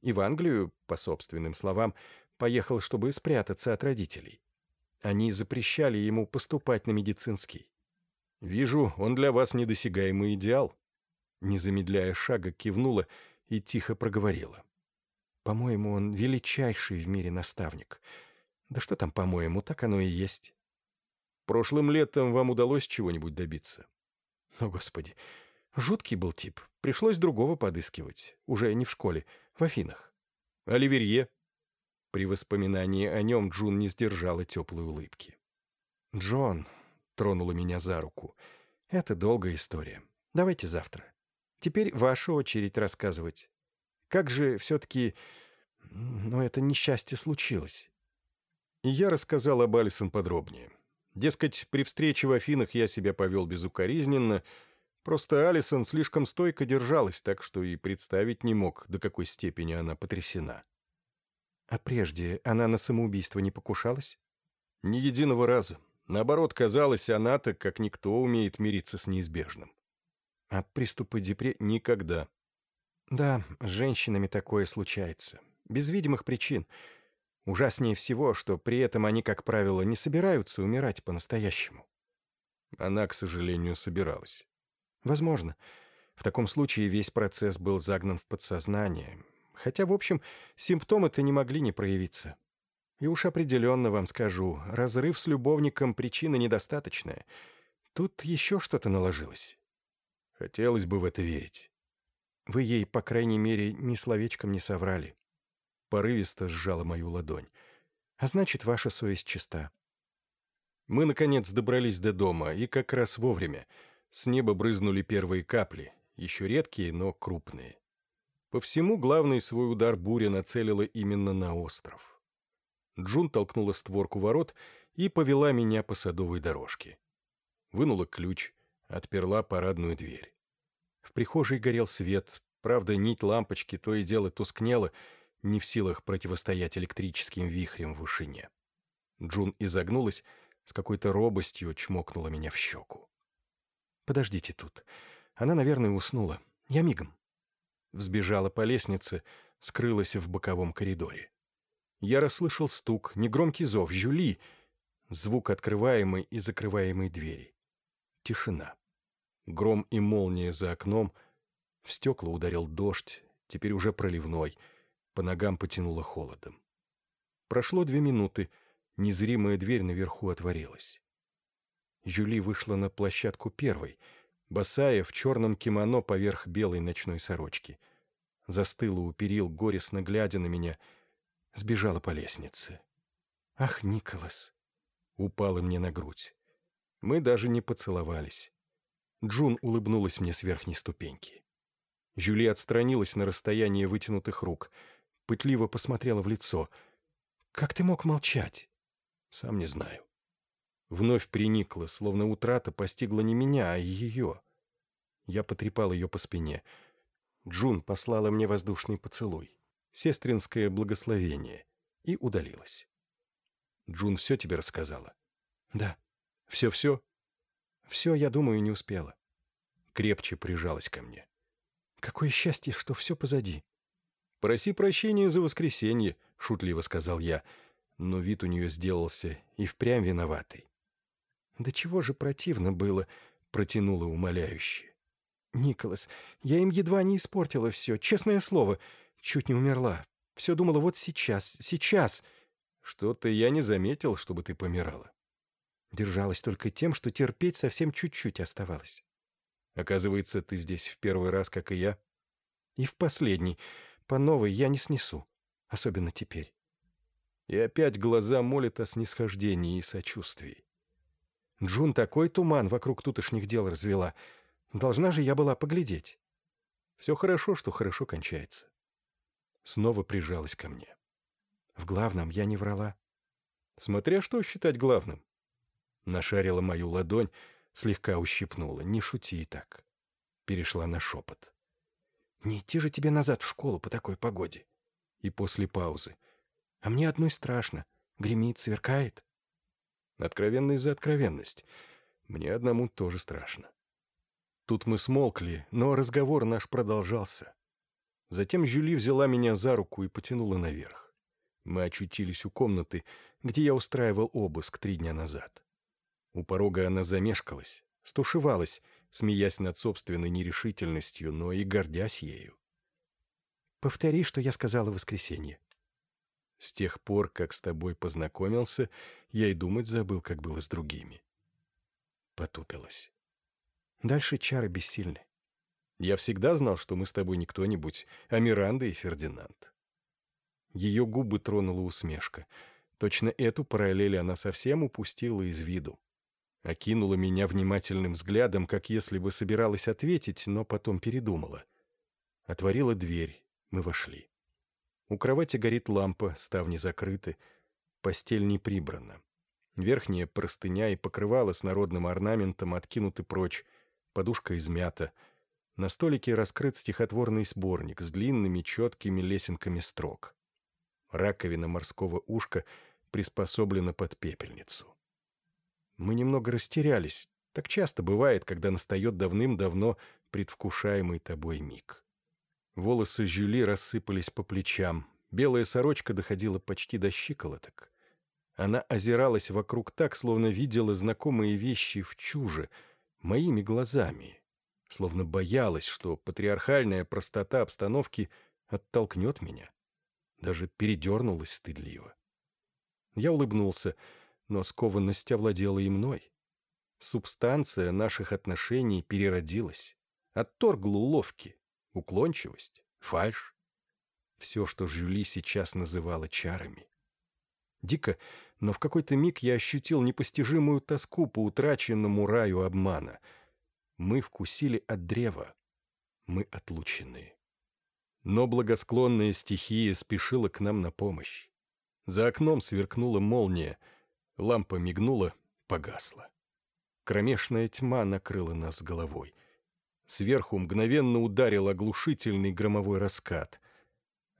И в Англию, по собственным словам, поехал, чтобы спрятаться от родителей. Они запрещали ему поступать на медицинский. «Вижу, он для вас недосягаемый идеал». Не замедляя шага, кивнула и тихо проговорила. «По-моему, он величайший в мире наставник. Да что там, по-моему, так оно и есть. Прошлым летом вам удалось чего-нибудь добиться? О, Господи, жуткий был тип. Пришлось другого подыскивать. Уже не в школе, в Афинах. Оливерье. При воспоминании о нем Джун не сдержала теплой улыбки. «Джон», — тронула меня за руку, — «это долгая история. Давайте завтра. Теперь ваша очередь рассказывать. Как же все-таки... Но это несчастье случилось. И я рассказал об Алисон подробнее. Дескать, при встрече в Афинах я себя повел безукоризненно, просто Алисон слишком стойко держалась, так что и представить не мог, до какой степени она потрясена. А прежде она на самоубийство не покушалась? Ни единого раза. Наоборот, казалось, она-то, как никто, умеет мириться с неизбежным. А приступы депре никогда. Да, с женщинами такое случается. Без видимых причин. Ужаснее всего, что при этом они, как правило, не собираются умирать по-настоящему. Она, к сожалению, собиралась. Возможно. В таком случае весь процесс был загнан в подсознание. Хотя, в общем, симптомы-то не могли не проявиться. И уж определенно вам скажу, разрыв с любовником — причина недостаточная. Тут еще что-то наложилось. Хотелось бы в это верить. Вы ей, по крайней мере, ни словечком не соврали. Порывисто сжала мою ладонь. А значит, ваша совесть чиста. Мы, наконец, добрались до дома, и как раз вовремя. С неба брызнули первые капли, еще редкие, но крупные. По всему главный свой удар буря нацелила именно на остров. Джун толкнула створку ворот и повела меня по садовой дорожке. Вынула ключ, отперла парадную дверь. В прихожей горел свет, правда, нить лампочки то и дело тускнела, не в силах противостоять электрическим вихрям в вышине. Джун изогнулась, с какой-то робостью чмокнула меня в щеку. «Подождите тут. Она, наверное, уснула. Я мигом». Взбежала по лестнице, скрылась в боковом коридоре. Я расслышал стук, негромкий зов «Жюли!» звук открываемой и закрываемой двери. Тишина. Гром и молния за окном. В стекла ударил дождь, теперь уже проливной. По ногам потянуло холодом. Прошло две минуты. Незримая дверь наверху отворилась. Жюли вышла на площадку первой, босая в черном кимоно поверх белой ночной сорочки. Застыла у перил, горестно глядя на меня, сбежала по лестнице. «Ах, Николас!» Упала мне на грудь. Мы даже не поцеловались. Джун улыбнулась мне с верхней ступеньки. Жюли отстранилась на расстояние вытянутых рук, пытливо посмотрела в лицо. «Как ты мог молчать?» «Сам не знаю». Вновь приникла, словно утрата постигла не меня, а ее. Я потрепал ее по спине. Джун послала мне воздушный поцелуй, сестринское благословение, и удалилась. «Джун все тебе рассказала?» «Да». «Все-все?» Все, я думаю, не успела. Крепче прижалась ко мне. Какое счастье, что все позади. «Проси прощения за воскресенье», — шутливо сказал я, но вид у нее сделался и впрямь виноватый. «Да чего же противно было», — протянула умоляюще. «Николас, я им едва не испортила все, честное слово. Чуть не умерла. Все думала, вот сейчас, сейчас». «Что-то я не заметил, чтобы ты помирала». Держалась только тем, что терпеть совсем чуть-чуть оставалось. Оказывается, ты здесь в первый раз, как и я. И в последний. По новой я не снесу. Особенно теперь. И опять глаза молят о снисхождении и сочувствии. Джун такой туман вокруг тутошних дел развела. Должна же я была поглядеть. Все хорошо, что хорошо кончается. Снова прижалась ко мне. В главном я не врала. Смотря что считать главным. Нашарила мою ладонь, слегка ущипнула. «Не шути и так». Перешла на шепот. «Не идти же тебе назад в школу по такой погоде». И после паузы. «А мне одной страшно. Гремит, сверкает». Откровенность за откровенность. Мне одному тоже страшно. Тут мы смолкли, но разговор наш продолжался. Затем Жюли взяла меня за руку и потянула наверх. Мы очутились у комнаты, где я устраивал обыск три дня назад. У порога она замешкалась, стушевалась, смеясь над собственной нерешительностью, но и гордясь ею. «Повтори, что я сказала в воскресенье». «С тех пор, как с тобой познакомился, я и думать забыл, как было с другими». Потупилась. «Дальше чары бессильны. Я всегда знал, что мы с тобой не кто-нибудь, а Миранда и Фердинанд». Ее губы тронула усмешка. Точно эту параллель она совсем упустила из виду окинула меня внимательным взглядом, как если бы собиралась ответить, но потом передумала. Отворила дверь, Мы вошли. У кровати горит лампа, ставни закрыты, постель не прибрана. Верхняя простыня и покрывало с народным орнаментом откинуты прочь, подушка измята. На столике раскрыт стихотворный сборник с длинными четкими лесенками строк. Раковина морского ушка приспособлена под пепельницу. Мы немного растерялись. Так часто бывает, когда настает давным-давно предвкушаемый тобой миг. Волосы Жюли рассыпались по плечам, белая сорочка доходила почти до щиколоток. Она озиралась вокруг так, словно видела знакомые вещи в чуже, моими глазами, словно боялась, что патриархальная простота обстановки оттолкнет меня. Даже передернулась стыдливо. Я улыбнулся, но скованность овладела и мной. Субстанция наших отношений переродилась, отторгла уловки, уклончивость, фальшь. Все, что Жюли сейчас называла чарами. Дико, но в какой-то миг я ощутил непостижимую тоску по утраченному раю обмана. Мы вкусили от древа. Мы отлучены. Но благосклонная стихия спешила к нам на помощь. За окном сверкнула молния. Лампа мигнула, погасла. Кромешная тьма накрыла нас головой. Сверху мгновенно ударил оглушительный громовой раскат.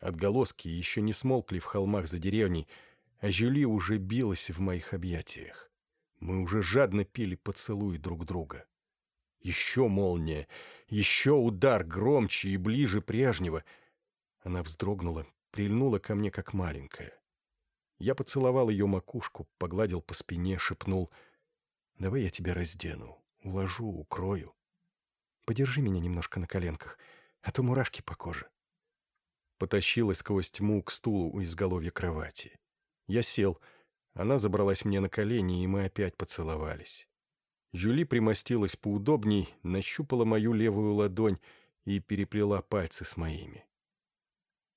Отголоски еще не смолкли в холмах за деревней, а Жюли уже билась в моих объятиях. Мы уже жадно пили поцелуи друг друга. Еще молния, еще удар громче и ближе прежнего. Она вздрогнула, прильнула ко мне, как маленькая. Я поцеловал ее макушку, погладил по спине, шепнул «Давай я тебя раздену, уложу, укрою». Подержи меня немножко на коленках, а то мурашки по коже». Потащилась сквозь тьму к стулу у изголовья кровати. Я сел. Она забралась мне на колени, и мы опять поцеловались. Жюли примостилась поудобней, нащупала мою левую ладонь и переплела пальцы с моими.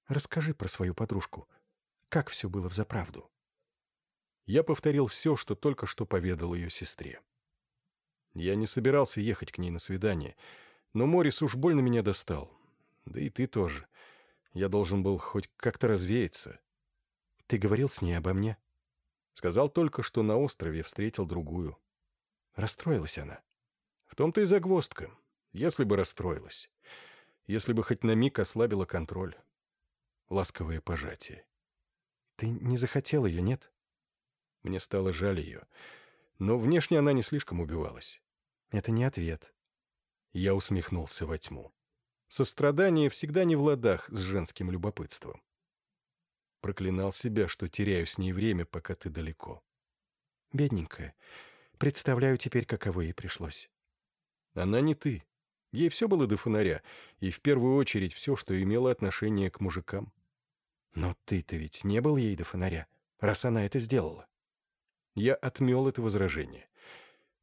«Расскажи про свою подружку. Как все было взаправду?» Я повторил все, что только что поведал ее сестре. Я не собирался ехать к ней на свидание, но Морис уж больно меня достал. Да и ты тоже. Я должен был хоть как-то развеяться. Ты говорил с ней обо мне? Сказал только, что на острове встретил другую. Расстроилась она. В том-то и загвоздка. Если бы расстроилась. Если бы хоть на миг ослабила контроль. Ласковое пожатие. Ты не захотел ее, нет? Мне стало жаль ее. Но внешне она не слишком убивалась. Это не ответ. Я усмехнулся во тьму. Сострадание всегда не в ладах с женским любопытством. Проклинал себя, что теряю с ней время, пока ты далеко. Бедненькая. Представляю теперь, каково ей пришлось. Она не ты. Ей все было до фонаря, и в первую очередь все, что имело отношение к мужикам. Но ты-то ведь не был ей до фонаря, раз она это сделала. Я отмел это возражение.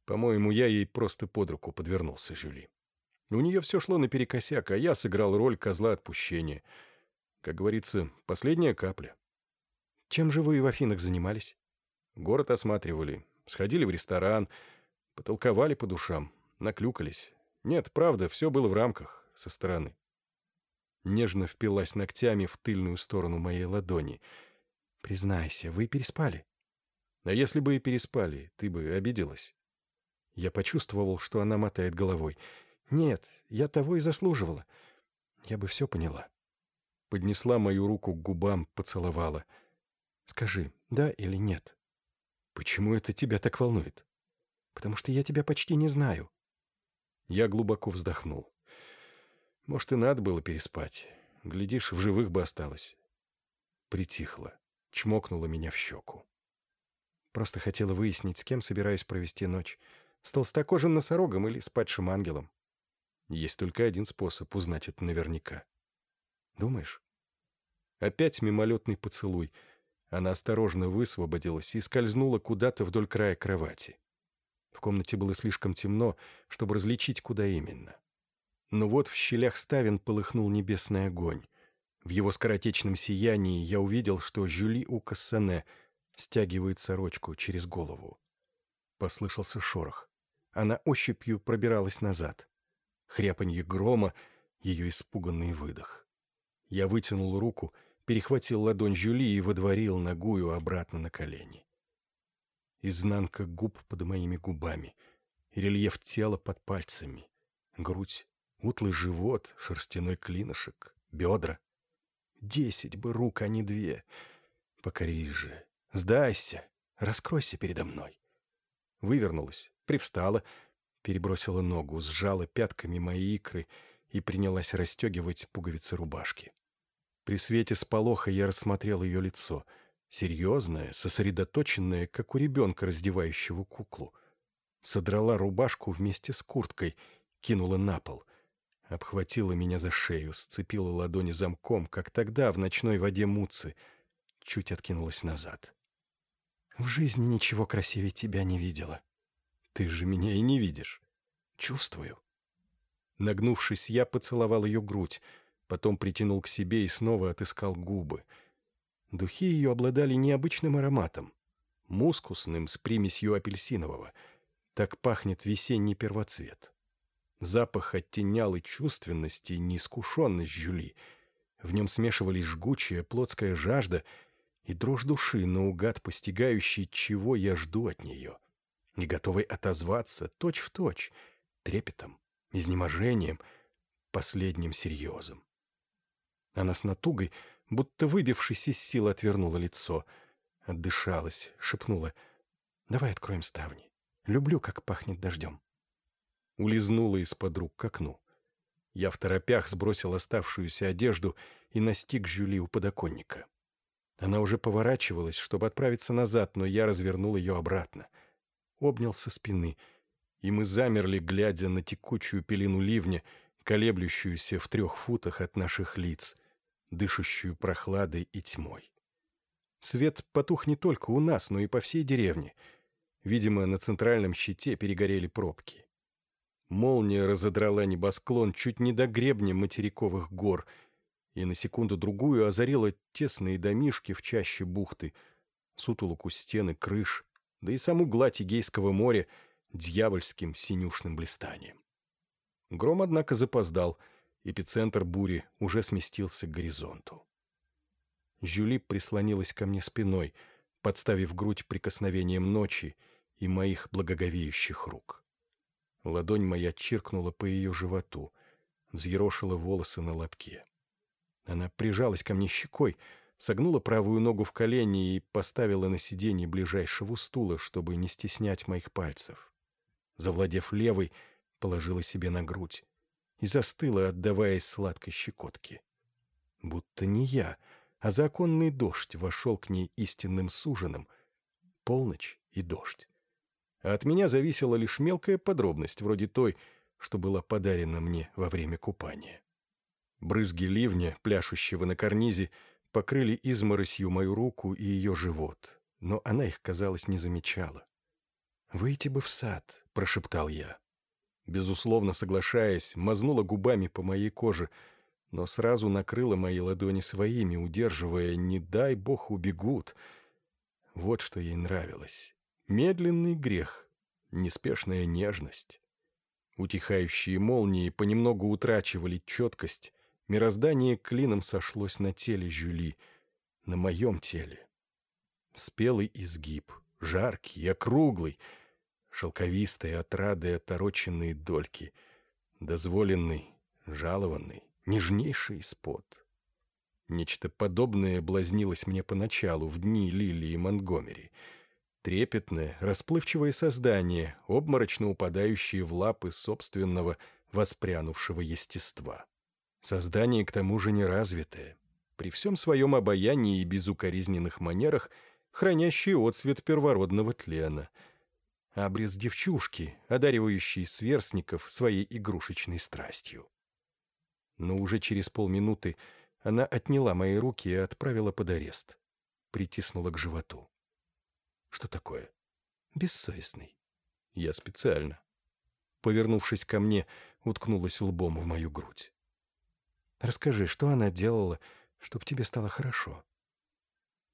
По-моему, я ей просто под руку подвернулся, Жюли. У нее все шло наперекосяк, а я сыграл роль козла отпущения. Как говорится, последняя капля. Чем же вы в Афинах занимались? Город осматривали, сходили в ресторан, потолковали по душам, наклюкались. Нет, правда, все было в рамках, со стороны. Нежно впилась ногтями в тыльную сторону моей ладони. «Признайся, вы переспали?» «А если бы и переспали, ты бы обиделась?» Я почувствовал, что она мотает головой. «Нет, я того и заслуживала. Я бы все поняла». Поднесла мою руку к губам, поцеловала. «Скажи, да или нет?» «Почему это тебя так волнует?» «Потому что я тебя почти не знаю». Я глубоко вздохнул. «Может, и надо было переспать. Глядишь, в живых бы осталось». Притихла, чмокнула меня в щеку. Просто хотела выяснить, с кем собираюсь провести ночь. С толстокожим носорогом или с падшим ангелом? Есть только один способ узнать это наверняка. Думаешь? Опять мимолетный поцелуй. Она осторожно высвободилась и скользнула куда-то вдоль края кровати. В комнате было слишком темно, чтобы различить, куда именно. Но вот в щелях ставен полыхнул небесный огонь. В его скоротечном сиянии я увидел, что Жюли у Кассане стягивает сорочку через голову. Послышался шорох. Она ощупью пробиралась назад. Хряпанье грома, ее испуганный выдох. Я вытянул руку, перехватил ладонь Жюли и водворил ногую обратно на колени. Изнанка губ под моими губами, рельеф тела под пальцами, грудь, утлый живот, шерстяной клинышек, бедра. Десять бы рук, а не две. Покорись же, сдайся, раскройся передо мной. Вывернулась, привстала, перебросила ногу, сжала пятками мои икры и принялась расстегивать пуговицы рубашки. При свете сполоха я рассмотрел ее лицо, серьезное, сосредоточенное, как у ребенка, раздевающего куклу. Содрала рубашку вместе с курткой, кинула на пол. Обхватила меня за шею, сцепила ладони замком, как тогда в ночной воде Муцы. Чуть откинулась назад. «В жизни ничего красивее тебя не видела. Ты же меня и не видишь. Чувствую». Нагнувшись, я поцеловал ее грудь, потом притянул к себе и снова отыскал губы. Духи ее обладали необычным ароматом, мускусным с примесью апельсинового. Так пахнет весенний первоцвет. Запах оттенял и чувственность, и неискушенность Жюли. В нем смешивались жгучая плотская жажда и дрожь души, наугад постигающей, чего я жду от нее, не готовой отозваться точь-в-точь, точь, трепетом, изнеможением, последним серьезом. Она с натугой, будто выбившись из сил, отвернула лицо. Отдышалась, шепнула. «Давай откроем ставни. Люблю, как пахнет дождем». Улизнула из-под рук к окну. Я в торопях сбросил оставшуюся одежду и настиг Жюли у подоконника. Она уже поворачивалась, чтобы отправиться назад, но я развернул ее обратно. Обнял со спины, и мы замерли, глядя на текучую пелену ливня, колеблющуюся в трех футах от наших лиц — дышащую прохладой и тьмой. Свет потух не только у нас, но и по всей деревне. Видимо, на центральном щите перегорели пробки. Молния разодрала небосклон чуть не до гребня материковых гор и на секунду-другую озарила тесные домишки в чаще бухты, сутулуку стены, крыш, да и саму гладь Эгейского моря дьявольским синюшным блистанием. Гром, однако, запоздал — Эпицентр бури уже сместился к горизонту. Жюли прислонилась ко мне спиной, подставив грудь прикосновением ночи и моих благоговеющих рук. Ладонь моя чиркнула по ее животу, взъерошила волосы на лобке. Она прижалась ко мне щекой, согнула правую ногу в колени и поставила на сиденье ближайшего стула, чтобы не стеснять моих пальцев. Завладев левой, положила себе на грудь и застыла, отдаваясь сладкой щекотке. Будто не я, а законный дождь вошел к ней истинным суженым. Полночь и дождь. А от меня зависела лишь мелкая подробность, вроде той, что была подарена мне во время купания. Брызги ливня, пляшущего на карнизе, покрыли изморосью мою руку и ее живот, но она их, казалось, не замечала. «Выйти бы в сад», — прошептал я безусловно соглашаясь, мазнула губами по моей коже, но сразу накрыла мои ладони своими, удерживая «не дай бог убегут». Вот что ей нравилось. Медленный грех, неспешная нежность. Утихающие молнии понемногу утрачивали четкость, мироздание клином сошлось на теле Жюли, на моем теле. Спелый изгиб, жаркий, округлый — шелковистые, отрады, отороченные дольки, дозволенный, жалованный, нежнейший спот. Нечто подобное блазнилось мне поначалу, в дни Лилии и Монтгомери. Трепетное, расплывчивое создание, обморочно упадающее в лапы собственного воспрянувшего естества. Создание, к тому же, неразвитое. При всем своем обаянии и безукоризненных манерах, хранящее отцвет первородного тлена — обрез девчушки, одаривающей сверстников своей игрушечной страстью. Но уже через полминуты она отняла мои руки и отправила под арест. Притиснула к животу. Что такое? Бессовестный. Я специально. Повернувшись ко мне, уткнулась лбом в мою грудь. Расскажи, что она делала, чтобы тебе стало хорошо?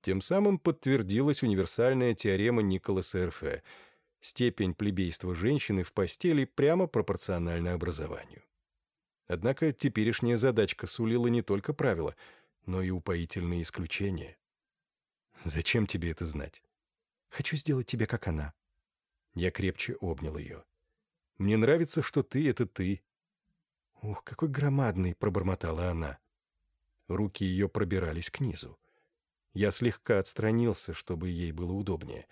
Тем самым подтвердилась универсальная теорема Николаса Эрфе — Степень плебейства женщины в постели прямо пропорциональна образованию. Однако теперешняя задачка сулила не только правила, но и упоительные исключения. «Зачем тебе это знать?» «Хочу сделать тебя, как она». Я крепче обнял ее. «Мне нравится, что ты — это ты». «Ух, какой громадный!» — пробормотала она. Руки ее пробирались к низу. Я слегка отстранился, чтобы ей было удобнее.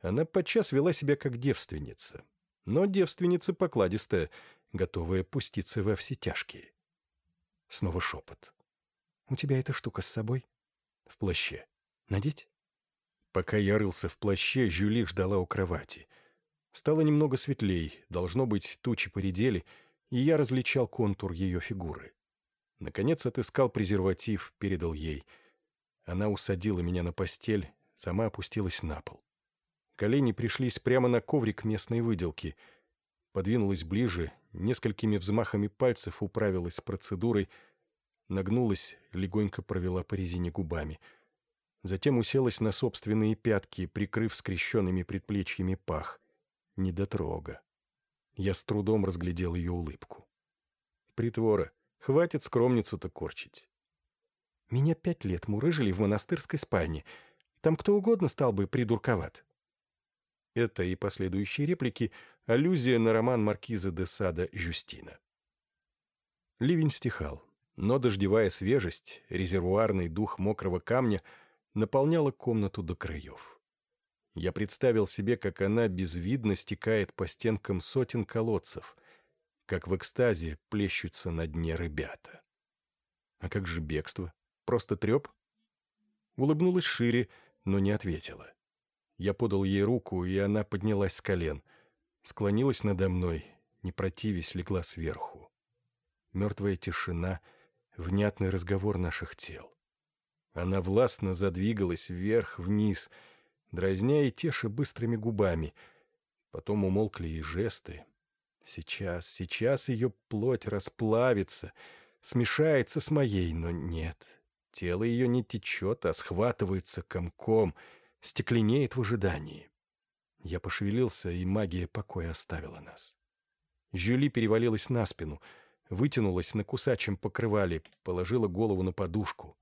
Она подчас вела себя как девственница. Но девственница покладистая, готовая пуститься во все тяжкие. Снова шепот. «У тебя эта штука с собой?» «В плаще. Надеть?» Пока я рылся в плаще, Жюли ждала у кровати. Стало немного светлей, должно быть, тучи поредели, и я различал контур ее фигуры. Наконец отыскал презерватив, передал ей. Она усадила меня на постель, сама опустилась на пол. Колени пришлись прямо на коврик местной выделки. Подвинулась ближе, несколькими взмахами пальцев управилась процедурой, нагнулась, легонько провела по резине губами. Затем уселась на собственные пятки, прикрыв скрещенными предплечьями пах. Недотрога. Я с трудом разглядел ее улыбку. Притвора. Хватит скромницу-то корчить. Меня пять лет мурыжили в монастырской спальне. Там кто угодно стал бы придурковат. Это и последующие реплики — аллюзия на роман маркиза де Сада «Жюстина». Ливень стихал, но дождевая свежесть, резервуарный дух мокрого камня наполняла комнату до краев. Я представил себе, как она безвидно стекает по стенкам сотен колодцев, как в экстазе плещутся на дне ребята. А как же бегство? Просто треп? Улыбнулась шире, но не ответила. Я подал ей руку, и она поднялась с колен. Склонилась надо мной, не противясь, легла сверху. Мертвая тишина, внятный разговор наших тел. Она властно задвигалась вверх-вниз, дразня и теша быстрыми губами. Потом умолкли и жесты. Сейчас, сейчас ее плоть расплавится, смешается с моей, но нет. Тело ее не течет, а схватывается комком — стекленеет в ожидании. Я пошевелился, и магия покоя оставила нас. Жюли перевалилась на спину, вытянулась на кусачем покрывале, положила голову на подушку.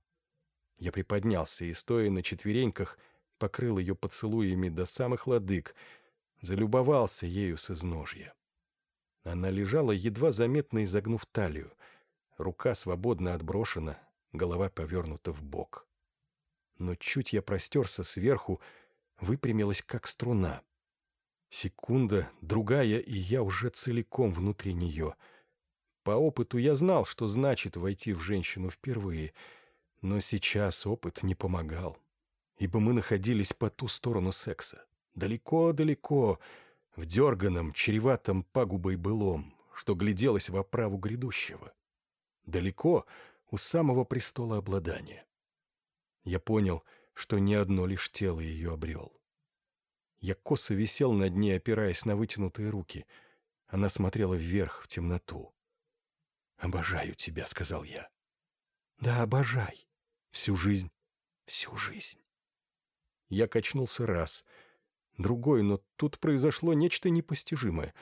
Я приподнялся и, стоя на четвереньках, покрыл ее поцелуями до самых лодык, залюбовался ею с изножья. Она лежала, едва заметно изогнув талию. Рука свободно отброшена, голова повернута в бок но чуть я простерся сверху, выпрямилась как струна. Секунда, другая, и я уже целиком внутри нее. По опыту я знал, что значит войти в женщину впервые, но сейчас опыт не помогал, ибо мы находились по ту сторону секса. Далеко-далеко, в дерганом, чреватом пагубой былом, что гляделось в оправу грядущего. Далеко у самого престола обладания. Я понял, что не одно лишь тело ее обрел. Я косо висел над ней, опираясь на вытянутые руки. Она смотрела вверх, в темноту. «Обожаю тебя», — сказал я. «Да, обожай. Всю жизнь, всю жизнь». Я качнулся раз, другой, но тут произошло нечто непостижимое.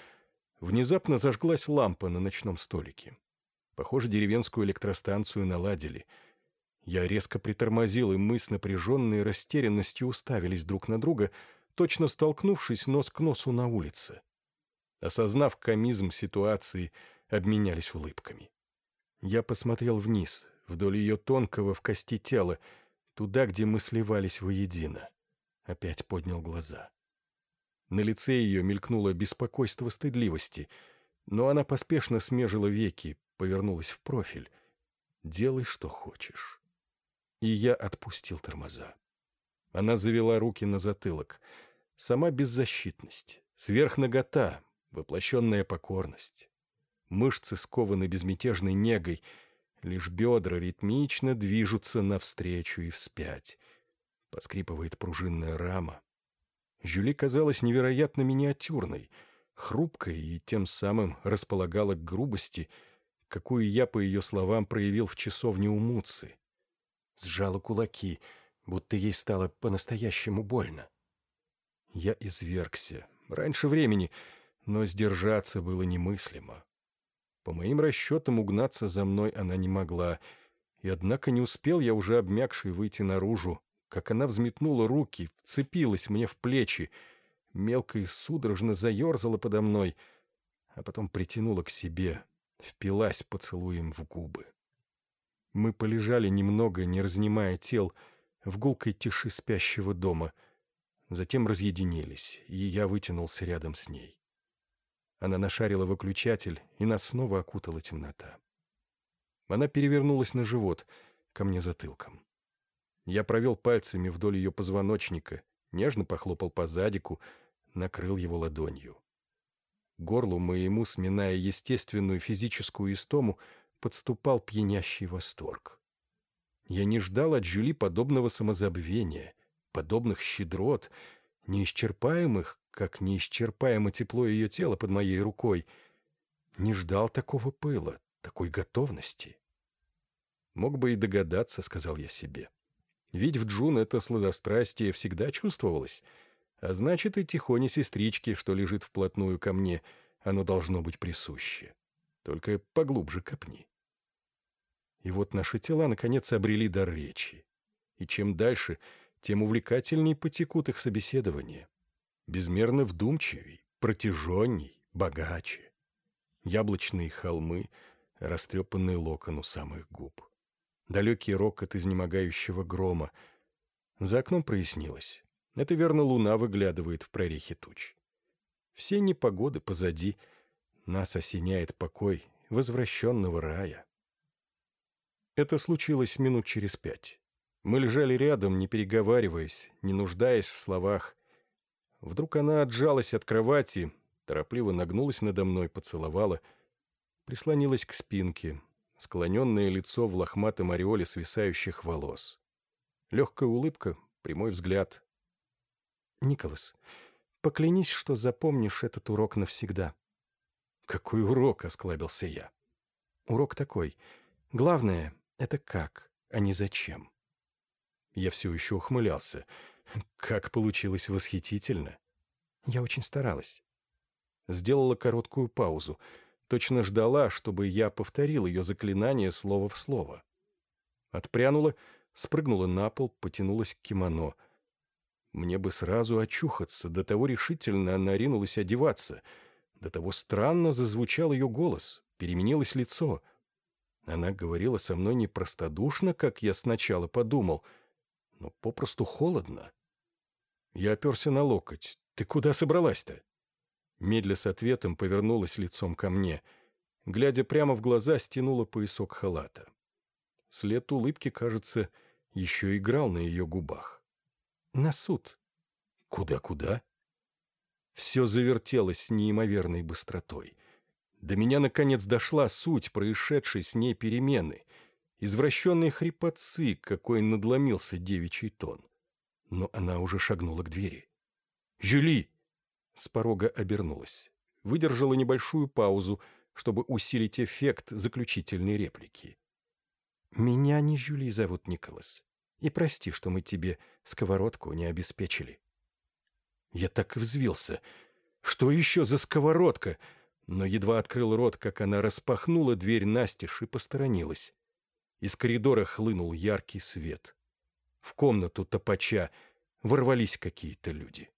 Внезапно зажглась лампа на ночном столике. Похоже, деревенскую электростанцию наладили — я резко притормозил, и мы с напряженной растерянностью уставились друг на друга, точно столкнувшись нос к носу на улице. Осознав комизм ситуации, обменялись улыбками. Я посмотрел вниз, вдоль ее тонкого в кости тела, туда, где мы сливались воедино. Опять поднял глаза. На лице ее мелькнуло беспокойство стыдливости, но она поспешно смежила веки, повернулась в профиль. «Делай, что хочешь» и я отпустил тормоза. Она завела руки на затылок. Сама беззащитность, сверхнагота, воплощенная покорность. Мышцы скованы безмятежной негой, лишь бедра ритмично движутся навстречу и вспять. Поскрипывает пружинная рама. Жюли казалась невероятно миниатюрной, хрупкой и тем самым располагала к грубости, какую я, по ее словам, проявил в часовне у Муцы сжала кулаки, будто ей стало по-настоящему больно. Я извергся. Раньше времени, но сдержаться было немыслимо. По моим расчетам, угнаться за мной она не могла, и однако не успел я уже обмякший выйти наружу, как она взметнула руки, вцепилась мне в плечи, мелко и судорожно заерзала подо мной, а потом притянула к себе, впилась поцелуем в губы. Мы полежали немного, не разнимая тел, в гулкой тиши спящего дома. Затем разъединились, и я вытянулся рядом с ней. Она нашарила выключатель, и нас снова окутала темнота. Она перевернулась на живот, ко мне затылком. Я провел пальцами вдоль ее позвоночника, нежно похлопал по задику, накрыл его ладонью. Горлу моему, сминая естественную физическую истому, подступал пьянящий восторг. Я не ждал от Жюли подобного самозабвения, подобных щедрот, неисчерпаемых, как неисчерпаемо тепло ее тела под моей рукой. Не ждал такого пыла, такой готовности. Мог бы и догадаться, сказал я себе. Ведь в Джун это сладострастие всегда чувствовалось, а значит и тихоне сестрички, что лежит вплотную ко мне, оно должно быть присуще. Только поглубже копни. И вот наши тела, наконец, обрели дар речи. И чем дальше, тем увлекательней потекут их собеседования. Безмерно вдумчивей, протяженней, богаче. Яблочные холмы, растрепанный локон у самых губ. Далекий рокот изнемогающего грома. За окном прояснилось. Это верно луна выглядывает в прорехе туч. Все непогоды позади. Нас осеняет покой возвращенного рая. Это случилось минут через пять. Мы лежали рядом, не переговариваясь, не нуждаясь в словах. Вдруг она отжалась от кровати, торопливо нагнулась надо мной, поцеловала, прислонилась к спинке, склоненное лицо в лохматом ореоле свисающих волос. Легкая улыбка, прямой взгляд. «Николас, поклянись, что запомнишь этот урок навсегда». «Какой урок?» — осклабился я. «Урок такой. Главное, это как, а не зачем. Я все еще ухмылялся. Как получилось восхитительно. Я очень старалась. Сделала короткую паузу. Точно ждала, чтобы я повторил ее заклинание слово в слово. Отпрянула, спрыгнула на пол, потянулась к кимоно. Мне бы сразу очухаться, до того решительно она ринулась одеваться. До того странно зазвучал ее голос, переменилось лицо — она говорила со мной не простодушно, как я сначала подумал, но попросту холодно. Я оперся на локоть. «Ты куда собралась-то?» Медля с ответом повернулась лицом ко мне. Глядя прямо в глаза, стянула поясок халата. След улыбки, кажется, еще играл на ее губах. «На суд». «Куда-куда?» Все завертелось с неимоверной быстротой. До меня, наконец, дошла суть происшедшей с ней перемены. Извращенные хрипотцы, какой надломился девичий тон. Но она уже шагнула к двери. «Жюли!» С порога обернулась. Выдержала небольшую паузу, чтобы усилить эффект заключительной реплики. «Меня не Жюли зовут Николас. И прости, что мы тебе сковородку не обеспечили». Я так и взвился. «Что еще за сковородка?» но едва открыл рот, как она распахнула дверь настежь и посторонилась. Из коридора хлынул яркий свет. В комнату топача ворвались какие-то люди.